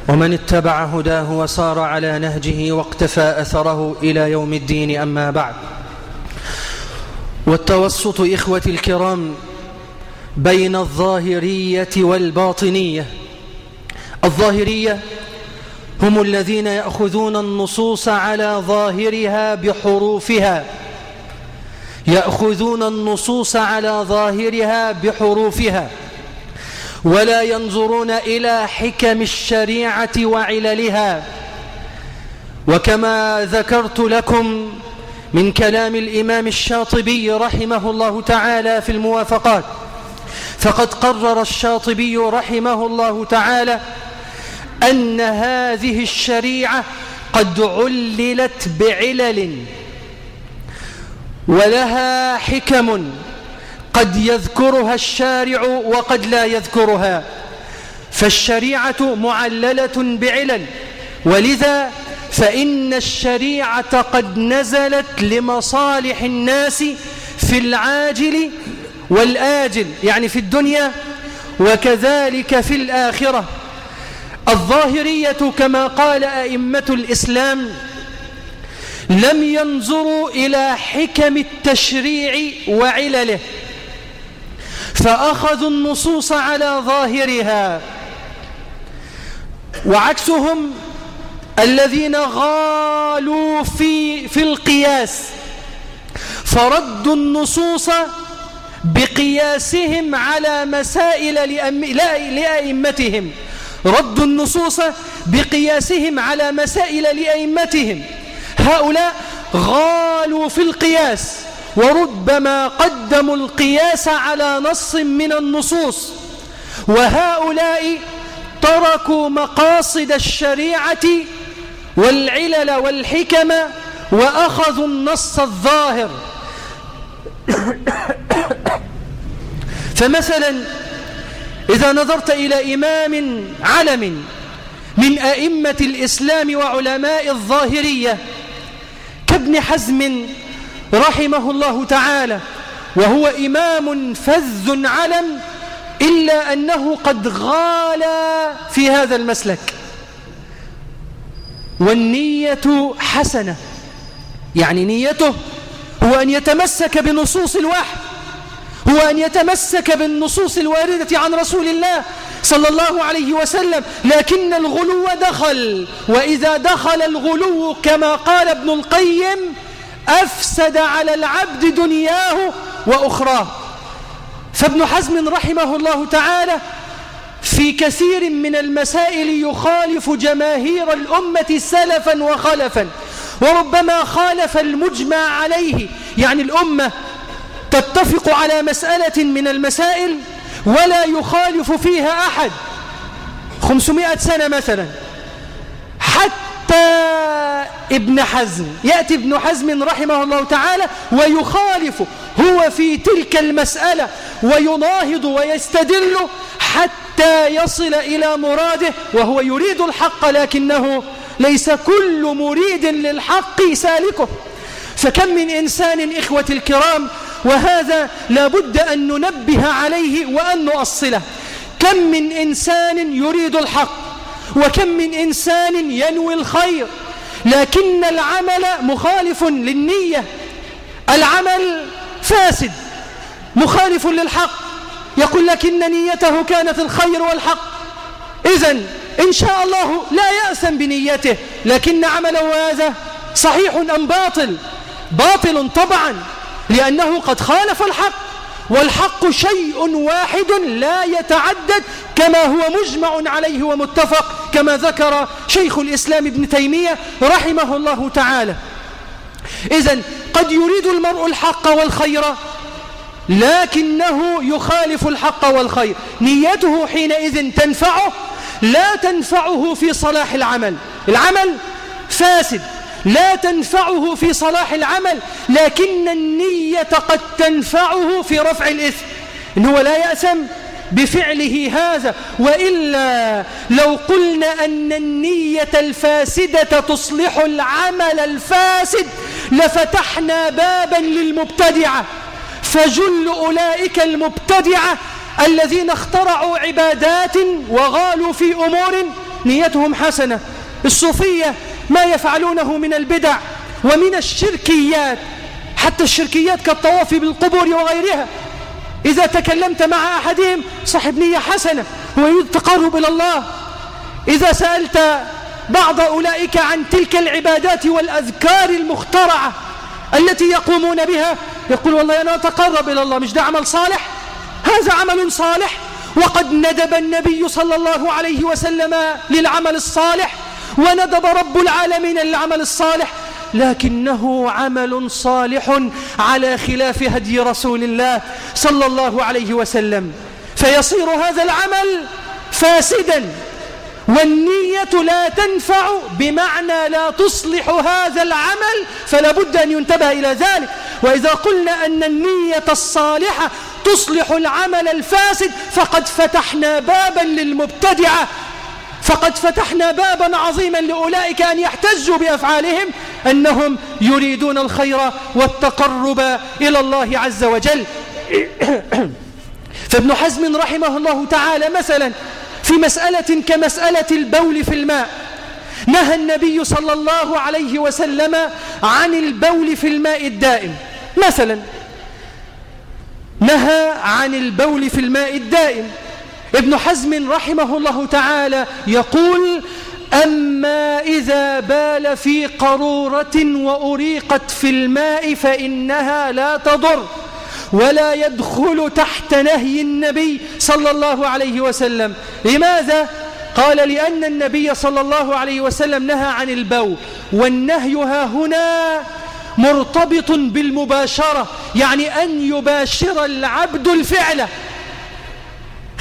ومن اتبع هداه وسار على نهجه واقتفى أثره إلى يوم الدين أما بعد. والتوسط إخوة الكرام بين الظاهرية والباطنية. الظاهرية هم الذين يأخذون النصوص على ظاهرها بحروفها. يأخذون النصوص على ظاهرها بحروفها ولا ينظرون إلى حكم الشريعة وعللها. وكما ذكرت لكم من كلام الإمام الشاطبي رحمه الله تعالى في الموافقات فقد قرر الشاطبي رحمه الله تعالى أن هذه الشريعة قد عللت بعلل. ولها حكم قد يذكرها الشارع وقد لا يذكرها فالشريعة معللة بعلل ولذا فإن الشريعة قد نزلت لمصالح الناس في العاجل والآجل يعني في الدنيا وكذلك في الآخرة. الظاهرية كما قال أئمة الإسلام لم ينظروا إلى حكم التشريع وعلله. فأخذوا النصوص على ظاهرها. وعكسهم الذين غالوا في, في القياس. فردوا النصوص بقياسهم على مسائل لأئمتهم. ردوا النصوص بقياسهم على مسائل لأئمتهم. هؤلاء غالوا في القياس وربما قدموا القياس على نص من النصوص. وهؤلاء تركوا مقاصد الشريعة والعلل والحكم وأخذوا النص الظاهر. <coughs> فمثلا إذا نظرت إلى إمام علم من أئمة الإسلام وعلماء الظاهرية كابن حزم رحمه الله تعالى وهو إمام فذ علم إلا أنه قد غال في هذا المسلك. والنية حسنة يعني نيته هو أن يتمسك بنصوص الوحي هو أن يتمسك بالنصوص الواردة عن رسول الله صلى الله عليه وسلم لكن الغلو دخل. وإذا دخل الغلو كما قال ابن القيم أفسد على العبد دنياه وأخراه. فابن حزم رحمه الله تعالى في كثير من المسائل يخالف جماهير الأمة سلفا وخلفا. وربما خالف المجمع عليه. يعني الأمة تتفق على مسألة من المسائل ولا يخالف فيها أحد. خمسمائة سنة مثلا. حتى ابن حزم يأتي ابن حزم رحمه الله تعالى ويخالف هو في تلك المسألة ويناهض ويستدل حتى يصل إلى مراده وهو يريد الحق لكنه ليس كل مريد للحق سالكه. فكم من إنسان إخوة الكرام وهذا لابد أن ننبه عليه وأن نؤصله. كم من إنسان يريد الحق وكم من إنسان ينوي الخير لكن العمل مخالف للنية. العمل فاسد مخالف للحق. يقول لكن نيته كانت الخير والحق. إذا إن شاء الله لا يأسم بنيته لكن عمله هذا صحيح أم باطل؟ باطل طبعا. لأنه قد خالف الحق. والحق شيء واحد لا يتعدد كما هو مجمع عليه ومتفق كما ذكر شيخ الإسلام ابن تيمية رحمه الله تعالى. إذا قد يريد المرء الحق والخير لكنه يخالف الحق والخير. نيته حينئذ تنفعه لا تنفعه في صلاح العمل. العمل فاسد. لا تنفعه في صلاح العمل لكن النية قد تنفعه في رفع الإثم. إن هو لا يأسم بفعله هذا. وإلا لو قلنا أن النية الفاسدة تصلح العمل الفاسد لفتحنا بابا للمبتدعة. فجل أولئك المبتدعة الذين اخترعوا عبادات وغالوا في أمور نيتهم حسنة. الصوفية ما يفعلونه من البدع ومن الشركيات حتى الشركيات كالطواف بالقبور وغيرها. إذا تكلمت مع أحدهم صاحب نية حسنة ويريد التقرب إلى الله. إذا سألت بعض أولئك عن تلك العبادات والأذكار المخترعة التي يقومون بها يقول والله أنا أتقرب إلى الله مش ده عمل صالح؟ هذا عمل صالح. وقد ندب النبي صلى الله عليه وسلم للعمل الصالح. وندب رب العالمين للعمل الصالح لكنه عمل صالح على خلاف هدي رسول الله صلى الله عليه وسلم. فيصير هذا العمل فاسدا والنية لا تنفع بمعنى لا تصلح هذا العمل فلا بد أن ينتبه إلى ذلك. وإذا قلنا أن النية الصالحة تصلح العمل الفاسد فقد فتحنا بابا للمبتدعة. فقد فتحنا بابا عظيما لأولئك أن يحتجوا بأفعالهم أنهم يريدون الخير والتقرب إلى الله عز وجل. <coughs> فابن حزم رحمه الله تعالى مثلا في مسألة كمسألة البول في الماء نهى النبي صلى الله عليه وسلم عن البول في الماء الدائم. مثلا نهى عن البول في الماء الدائم. ابن حزم رحمه الله تعالى يقول أما إذا بال في قرورة وأريقت في الماء فإنها لا تضر ولا يدخل تحت نهي النبي صلى الله عليه وسلم لماذا؟ قال لأن النبي صلى الله عليه وسلم نهى عن البو والنهي ها هنا مرتبط بالمباشرة يعني أن يباشر العبد الفعل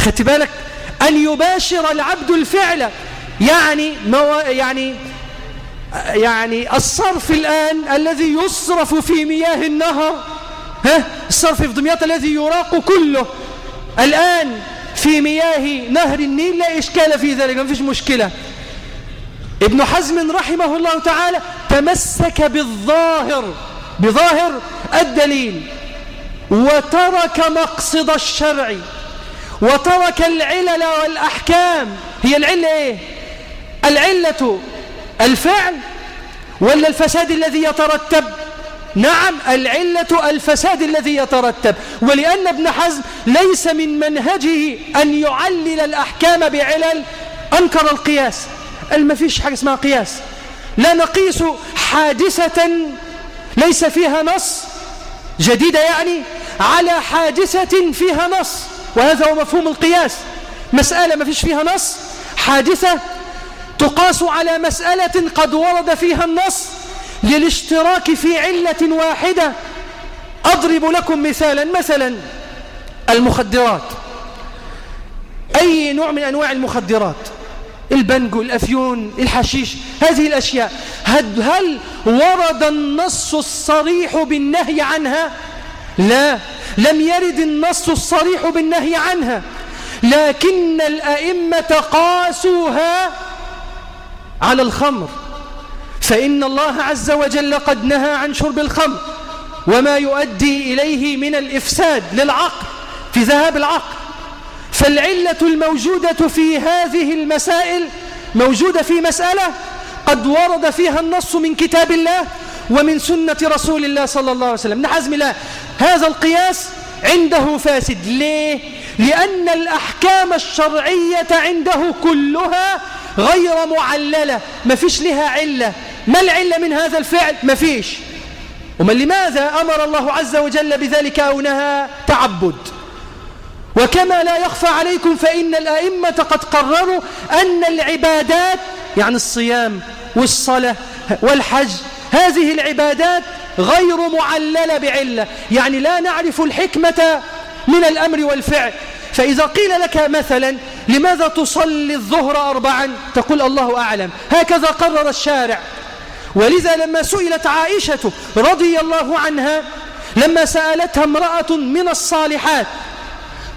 خدت بالك؟ أن يباشر العبد الفعل. يعني مو يعني يعني الصرف الآن الذي يصرف في مياه النهر ها؟ الصرف في دمياط الذي يراق كله. الآن في مياه نهر النيل لا إشكال في ذلك ما فيش مشكلة. ابن حزم رحمه الله تعالى تمسك بالظاهر بظاهر الدليل وترك مقصد الشرع. وترك العلل والأحكام. هي العلة إيه؟ العلة الفعل ولا الفساد الذي يترتب؟ نعم العلة الفساد الذي يترتب. ولأن ابن حزم ليس من منهجه أن يعلل الأحكام بعلل. أنكر القياس. ما فيش حاجة اسمها قياس. لا نقيس حادثة ليس فيها نص. جديدة يعني. على حادثة فيها نص. وهذا هو مفهوم القياس. مسألة ما فيش فيها نص حادثة تقاس على مسألة قد ورد فيها النص للاشتراك في علة واحدة. أضرب لكم مثالا مثلا المخدرات. أي نوع من أنواع المخدرات؟ البنجو الأفيون الحشيش هذه الأشياء. هل ورد النص الصريح بالنهي عنها؟ لا لم يرد النص الصريح بالنهي عنها لكن الأئمة قاسوها على الخمر فإن الله عز وجل قد نهى عن شرب الخمر وما يؤدي إليه من الإفساد للعقل في ذهاب العقل. فالعلة الموجودة في هذه المسائل موجودة في مسألة قد ورد فيها النص من كتاب الله ومن سنة رسول الله صلى الله عليه وسلم. نحزم الله هذا القياس عنده فاسد. ليه؟ لأن الأحكام الشرعية عنده كلها غير معللة. ما فيش لها علة. ما العلة من هذا الفعل؟ ما فيش. ومن لماذا أمر الله عز وجل بذلك أو نهى؟ تعبد. وكما لا يخفى عليكم فإن الأئمة قد قرروا أن العبادات يعني الصيام والصلاة والحج هذه العبادات غير معللة بعلة. يعني لا نعرف الحكمة من الأمر والفعل. فإذا قيل لك مثلا لماذا تصلي الظهر أربعا؟ تقول الله أعلم. هكذا قرر الشارع. ولذا لما سئلت عائشة رضي الله عنها لما سألتها امرأة من الصالحات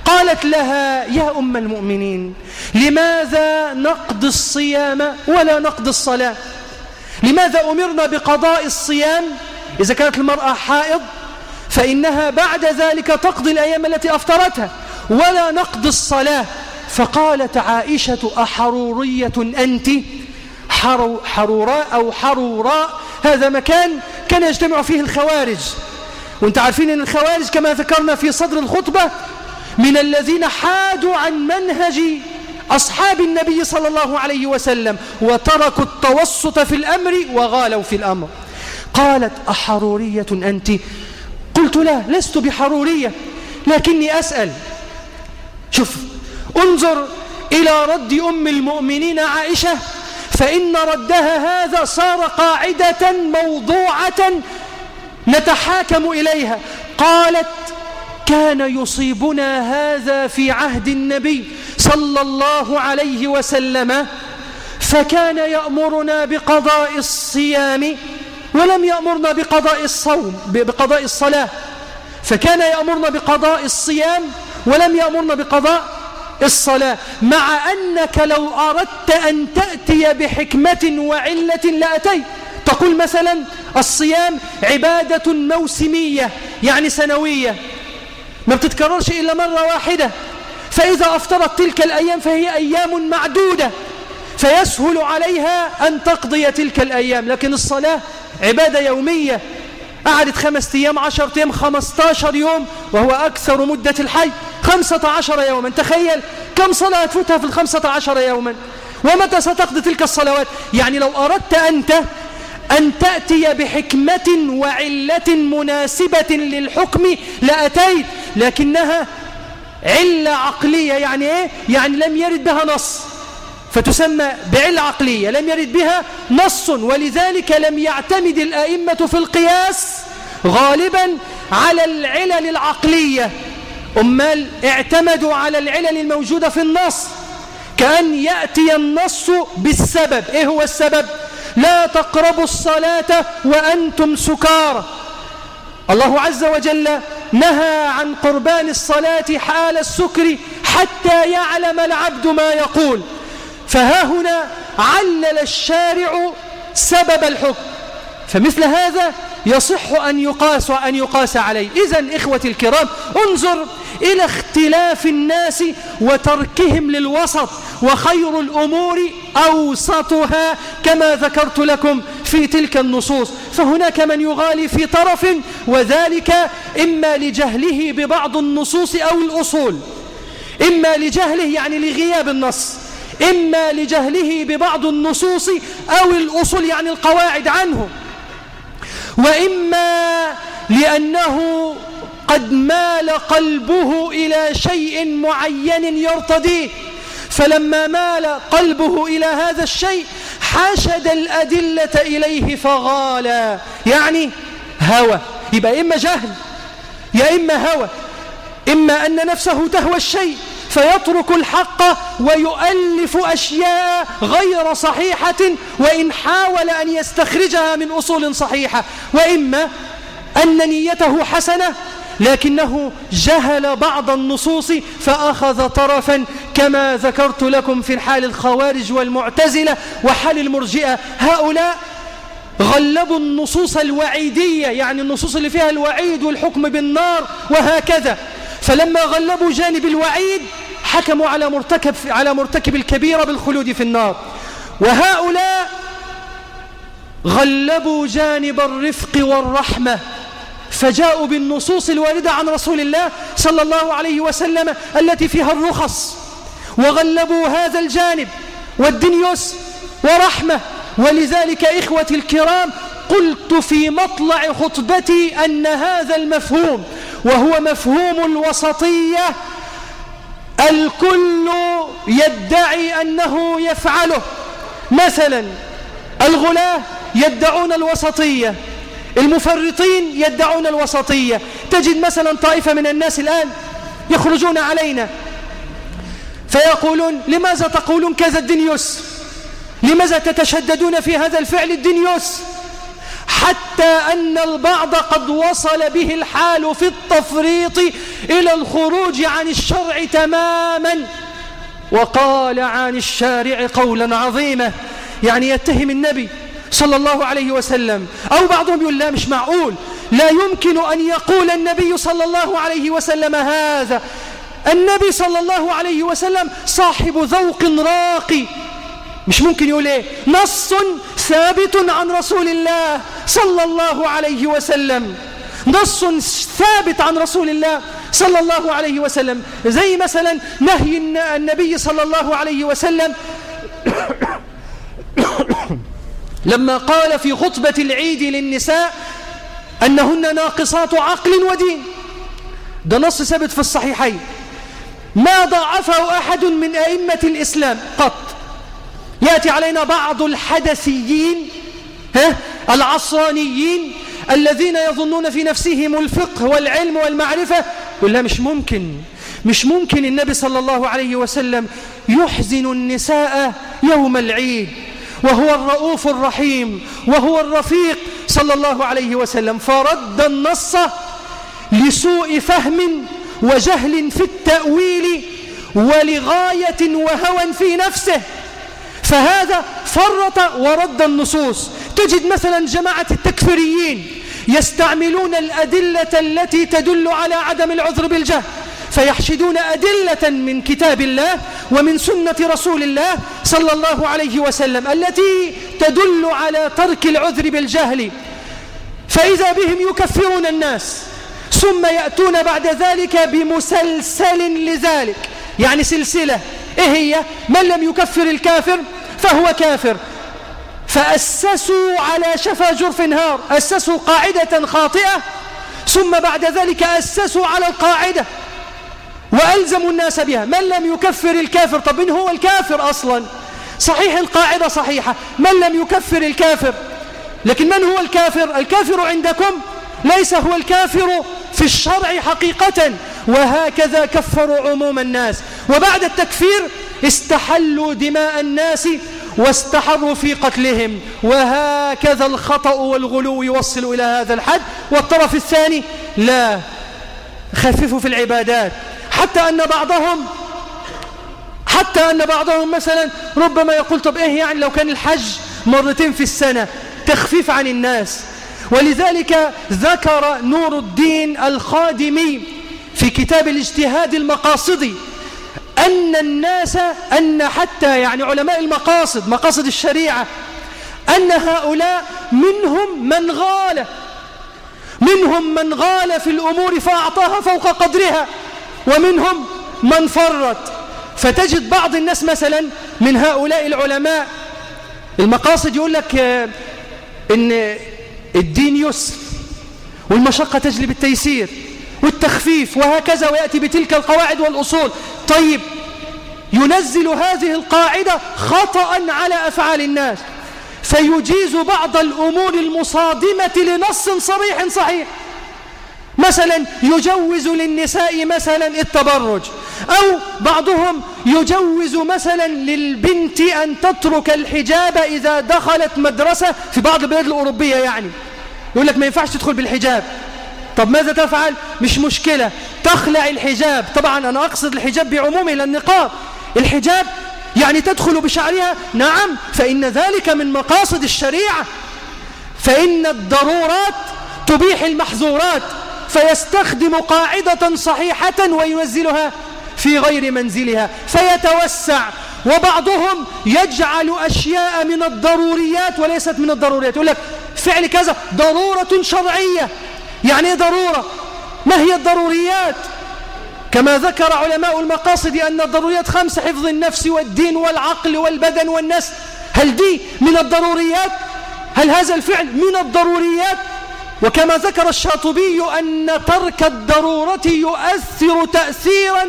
قالت لها يا أم المؤمنين لماذا نقضي الصيام ولا نقضي الصلاة؟ لماذا أمرنا بقضاء الصيام؟ إذا كانت المرأة حائض فإنها بعد ذلك تقضي الأيام التي أفطرتها ولا نقضي الصلاة. فقالت عائشة أحرورية أنت؟ حرو حروراء أو حروراء هذا مكان كان يجتمع فيه الخوارج. وأنت عارفين أن الخوارج كما ذكرنا في صدر الخطبة من الذين حادوا عن منهج أصحاب النبي صلى الله عليه وسلم وتركوا التوسط في الأمر وغالوا في الأمر. قالت أحرورية أنت؟ قلت لا لست بحرورية لكني أسأل. شوف انظر إلى رد أم المؤمنين عائشة فإن ردها هذا صار قاعدة موضوعة نتحاكم إليها. قالت كان يصيبنا هذا في عهد النبي صلى الله عليه وسلم فكان يأمرنا بقضاء الصيام ولم يأمرنا بقضاء الصوم بقضاء الصلاة فكان يأمرنا بقضاء الصيام ولم يأمرنا بقضاء الصلاة مع أنك لو أردت أن تأتي بحكمة وعلة لأتيت تقول مثلا الصيام عبادة موسمية يعني سنوية. ما بتتكررش إلا مرة واحدة. فإذا أفطرت تلك الأيام فهي أيام معدودة. فيسهل عليها أن تقضي تلك الأيام. لكن الصلاة عبادة يومية. قعدت خمس أيام عشر أيام خمستاشر يوم وهو أكثر مدة الحي. خمسة عشر يوما. تخيل كم صلاة تفوتها في الخمسة عشر يوما؟ ومتى ستقضي تلك الصلوات؟ يعني لو أردت أنت أن تأتي بحكمة وعلة مناسبة للحكم لأتيت لكنها علة عقلية يعني إيه؟ يعني لم يرد بها نص فتسمى بعلة عقلية لم يرد بها نص ولذلك لم يعتمد الأئمة في القياس غالبا على العلل العقلية أمال اعتمدوا على العلل الموجودة في النص كأن يأتي النص بالسبب إيه هو السبب؟ لا تقربوا الصلاة وأنتم سكارى. الله عز وجل نهى عن قربان الصلاة حال السكر حتى يعلم العبد ما يقول. فها هنا علل الشارع سبب الحكم. فمثل هذا يصح أن يقاس وأن يقاس عليه. إذا إخوتي الكرام انظر إلى اختلاف الناس وتركهم للوسط وخير الأمور أوسطها كما ذكرت لكم في تلك النصوص. فهناك من يغالي في طرف وذلك إما لجهله ببعض النصوص أو الأصول إما لجهله يعني لغياب النص إما لجهله ببعض النصوص أو الأصول يعني القواعد عنه وإما لأنه قد مال قلبه إلى شيء معين يرتديه فلما مال قلبه إلى هذا الشيء حشد الأدلة إليه فغالا. يعني هوى. يبقى إما جهل يا إما هوى. إما أن نفسه تهوى الشيء فيترك الحق ويؤلف أشياء غير صحيحة وإن حاول أن يستخرجها من أصول صحيحة. وإما أن نيته حسنة لكنه جهل بعض النصوص فأخذ طرفا كما ذكرت لكم في الحال الخوارج والمعتزلة وحال المرجئة. هؤلاء غلبوا النصوص الوعيدية يعني النصوص اللي فيها الوعيد والحكم بالنار وهكذا. فلما غلبوا جانب الوعيد حكموا على مرتكب على مرتكب الكبيرة بالخلود في النار. وهؤلاء غلبوا جانب الرفق والرحمة. فجاءوا بالنصوص الواردة عن رسول الله صلى الله عليه وسلم التي فيها الرخص. وغلبوا هذا الجانب والدنيوس ورحمة. ولذلك إخوتي الكرام قلت في مطلع خطبتي أن هذا المفهوم وهو مفهوم الوسطية الكل يدعي أنه يفعله. مثلا الغلاة يدعون الوسطية. المفرطين يدعون الوسطية. تجد مثلا طائفة من الناس الآن يخرجون علينا فيقولون لماذا تقولون كذا الدنيوس؟ لماذا تتشددون في هذا الفعل الدنيوس؟ حتى أن البعض قد وصل به الحال في التفريط إلى الخروج عن الشرع تماما. وقال عن الشارع قولا عظيما. يعني يتهم النبي صلى الله عليه وسلم. أو بعضهم يقول لا مش معقول. لا يمكن أن يقول النبي صلى الله عليه وسلم هذا. النبي صلى الله عليه وسلم صاحب ذوق راقي. مش ممكن يقول إيه؟ نص ثابت عن رسول الله صلى الله عليه وسلم. نص ثابت عن رسول الله صلى الله عليه وسلم. زي مثلا نهي النبي صلى الله عليه وسلم لما قال في خطبة العيد للنساء أنهن ناقصات عقل ودين. ده نص ثابت في الصحيحين. ما ضعفه أحد من أئمة الإسلام قط. يأتي علينا بعض الحدثيين ها العصرانيين الذين يظنون في نفسهم الفقه والعلم والمعرفة. يقول لا مش ممكن مش ممكن النبي صلى الله عليه وسلم يحزن النساء يوم العيد. وهو الرؤوف الرحيم وهو الرفيق صلى الله عليه وسلم. فرد النص لسوء فهم وجهل في التأويل ولغاية وهوى في نفسه. فهذا فرط ورد النصوص. تجد مثلا جماعة التكفيريين يستعملون الأدلة التي تدل على عدم العذر بالجهل. فيحشدون أدلة من كتاب الله ومن سنة رسول الله صلى الله عليه وسلم التي تدل على ترك العذر بالجهل. فإذا بهم يكفرون الناس ثم يأتون بعد ذلك بمسلسل لذلك. يعني سلسلة إيه هي؟ من لم يكفر الكافر فهو كافر. فأسسوا على شفا جرف نهار أسسوا قاعدة خاطئة ثم بعد ذلك أسسوا على القاعدة. وألزموا الناس بها. من لم يكفر الكافر؟ طب من هو الكافر أصلا؟ صحيح القاعدة صحيحة. من لم يكفر الكافر؟ لكن من هو الكافر؟ الكافر عندكم. ليس هو الكافر في الشرع حقيقة. وهكذا كفروا عموم الناس. وبعد التكفير استحلوا دماء الناس واستحروا في قتلهم. وهكذا الخطأ والغلو يوصل إلى هذا الحد. والطرف الثاني لا خففوا في العبادات. حتى أن بعضهم حتى أن بعضهم مثلا ربما يقول طب إيه يعني لو كان الحج مرتين في السنة؟ تخفيف عن الناس. ولذلك ذكر نور الدين الخادمي في كتاب الاجتهاد المقاصدي أن الناس أن حتى يعني علماء المقاصد مقاصد الشريعة أن هؤلاء منهم من غال منهم من غال في الأمور فأعطاها فوق قدرها. ومنهم من فرط. فتجد بعض الناس مثلا من هؤلاء العلماء المقاصد يقول لك آه، إن الدين يسر والمشقة تجلب التيسير والتخفيف وهكذا ويأتي بتلك القواعد والأصول. طيب ينزل هذه القاعدة خطأ على أفعال الناس فيجيز بعض الأمور المصادمة لنص صريح صحيح. مثلا يجوز للنساء مثلا التبرج أو بعضهم يجوز مثلا للبنت أن تترك الحجاب إذا دخلت مدرسة في بعض البلاد الأوروبية يعني. يقول لك ما ينفعش تدخل بالحجاب. طب ماذا تفعل؟ مش مشكلة. تخلع الحجاب. طبعا أنا أقصد الحجاب بعمومه للنقاب الحجاب يعني تدخل بشعرها. نعم فإن ذلك من مقاصد الشريعة. فإن الضرورات تبيح المحظورات. فيستخدم قاعدة صحيحة وينزلها في غير منزلها فيتوسع وبعضهم يجعل أشياء من الضروريات وليست من الضروريات. يقول لك فعل كذا ضرورة شرعية. يعني إيه ضرورة. ما هي الضروريات؟ كما ذكر علماء المقاصد أن الضروريات خمس حفظ النفس والدين والعقل والبدن والنسل. هل دي من الضروريات؟ هل هذا الفعل من الضروريات؟ وكما ذكر الشاطبي أن ترك الضرورة يؤثر تأثيرا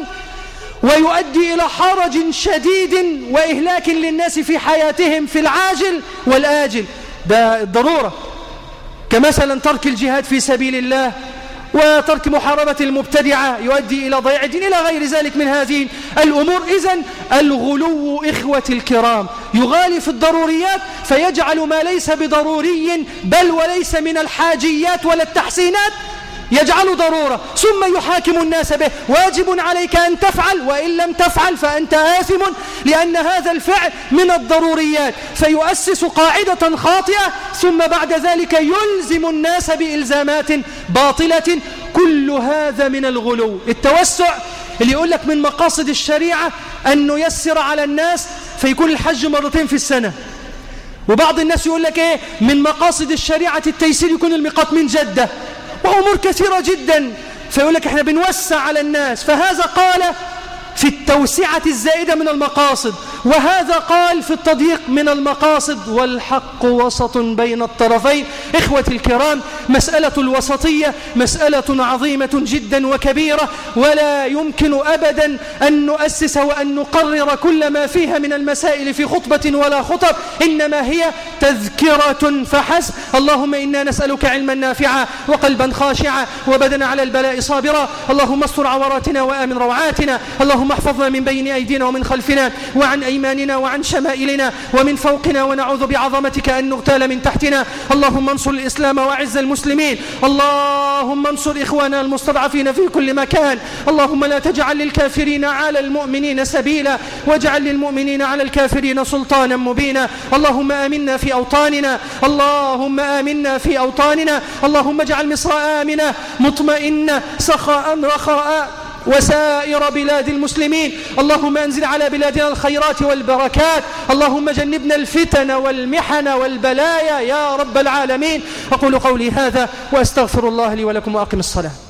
ويؤدي إلى حرج شديد وإهلاك للناس في حياتهم في العاجل والآجل. ده الضرورة كمثلا ترك الجهاد في سبيل الله وترك محاربة المبتدعة يؤدي إلى ضياع الدين إلى غير ذلك من هذه الأمور. إذن الغلو إخوة الكرام. يغالي في الضروريات فيجعل ما ليس بضروري بل وليس من الحاجيات ولا التحسينات يجعل ضرورة. ثم يحاكم الناس به. واجب عليك أن تفعل وإن لم تفعل فأنت آثم لأن هذا الفعل من الضروريات. فيؤسس قاعدة خاطئة ثم بعد ذلك يلزم الناس بإلزامات باطلة. كل هذا من الغلو. التوسع اللي يقول لك من مقاصد الشريعة أن نيسر على الناس فيكون الحج مرتين في السنة. وبعض الناس يقول لك إيه؟ من مقاصد الشريعة التيسير يكون الميقات من جدة. وأمور كثيرة جدا. فيقول لك إحنا بنوسع على الناس. فهذا قال في التوسعة الزائدة من المقاصد وهذا قال في التضييق من المقاصد والحق وسط بين الطرفين. إخوتي الكرام مسألة الوسطية مسألة عظيمة جدا وكبيرة ولا يمكن أبدا أن نؤسس وأن نقرر كل ما فيها من المسائل في خطبة ولا خطب إنما هي تذكرة فحسب. اللهم إنا نسألك علما نافعا وقلبا خاشعا وبدنا على البلاء صابرا. اللهم استر عوراتنا وآمن روعاتنا. اللهم احفظنا من بين أيدينا ومن خلفنا وعن أيماننا وعن شمائلنا ومن فوقنا ونعوذ بعظمتك أن نغتال من تحتنا. اللهم انصر الإسلام وعز المسلمين. اللهم انصر إخواننا المستضعفين في كل مكان. اللهم لا تجعل للكافرين على المؤمنين سبيلا واجعل للمؤمنين على الكافرين سلطانا مبينا. اللهم آمنا في أوطاننا. اللهم آمنا في أوطاننا. اللهم اجعل مصر آمنة مطمئنة سخاء رخاء. وسائر بلاد المسلمين. اللهم أنزل على بلادنا الخيرات والبركات. اللهم جنبنا الفتن والمحن والبلايا يا رب العالمين. أقول قولي هذا وأستغفر الله لي ولكم وأقم الصلاة.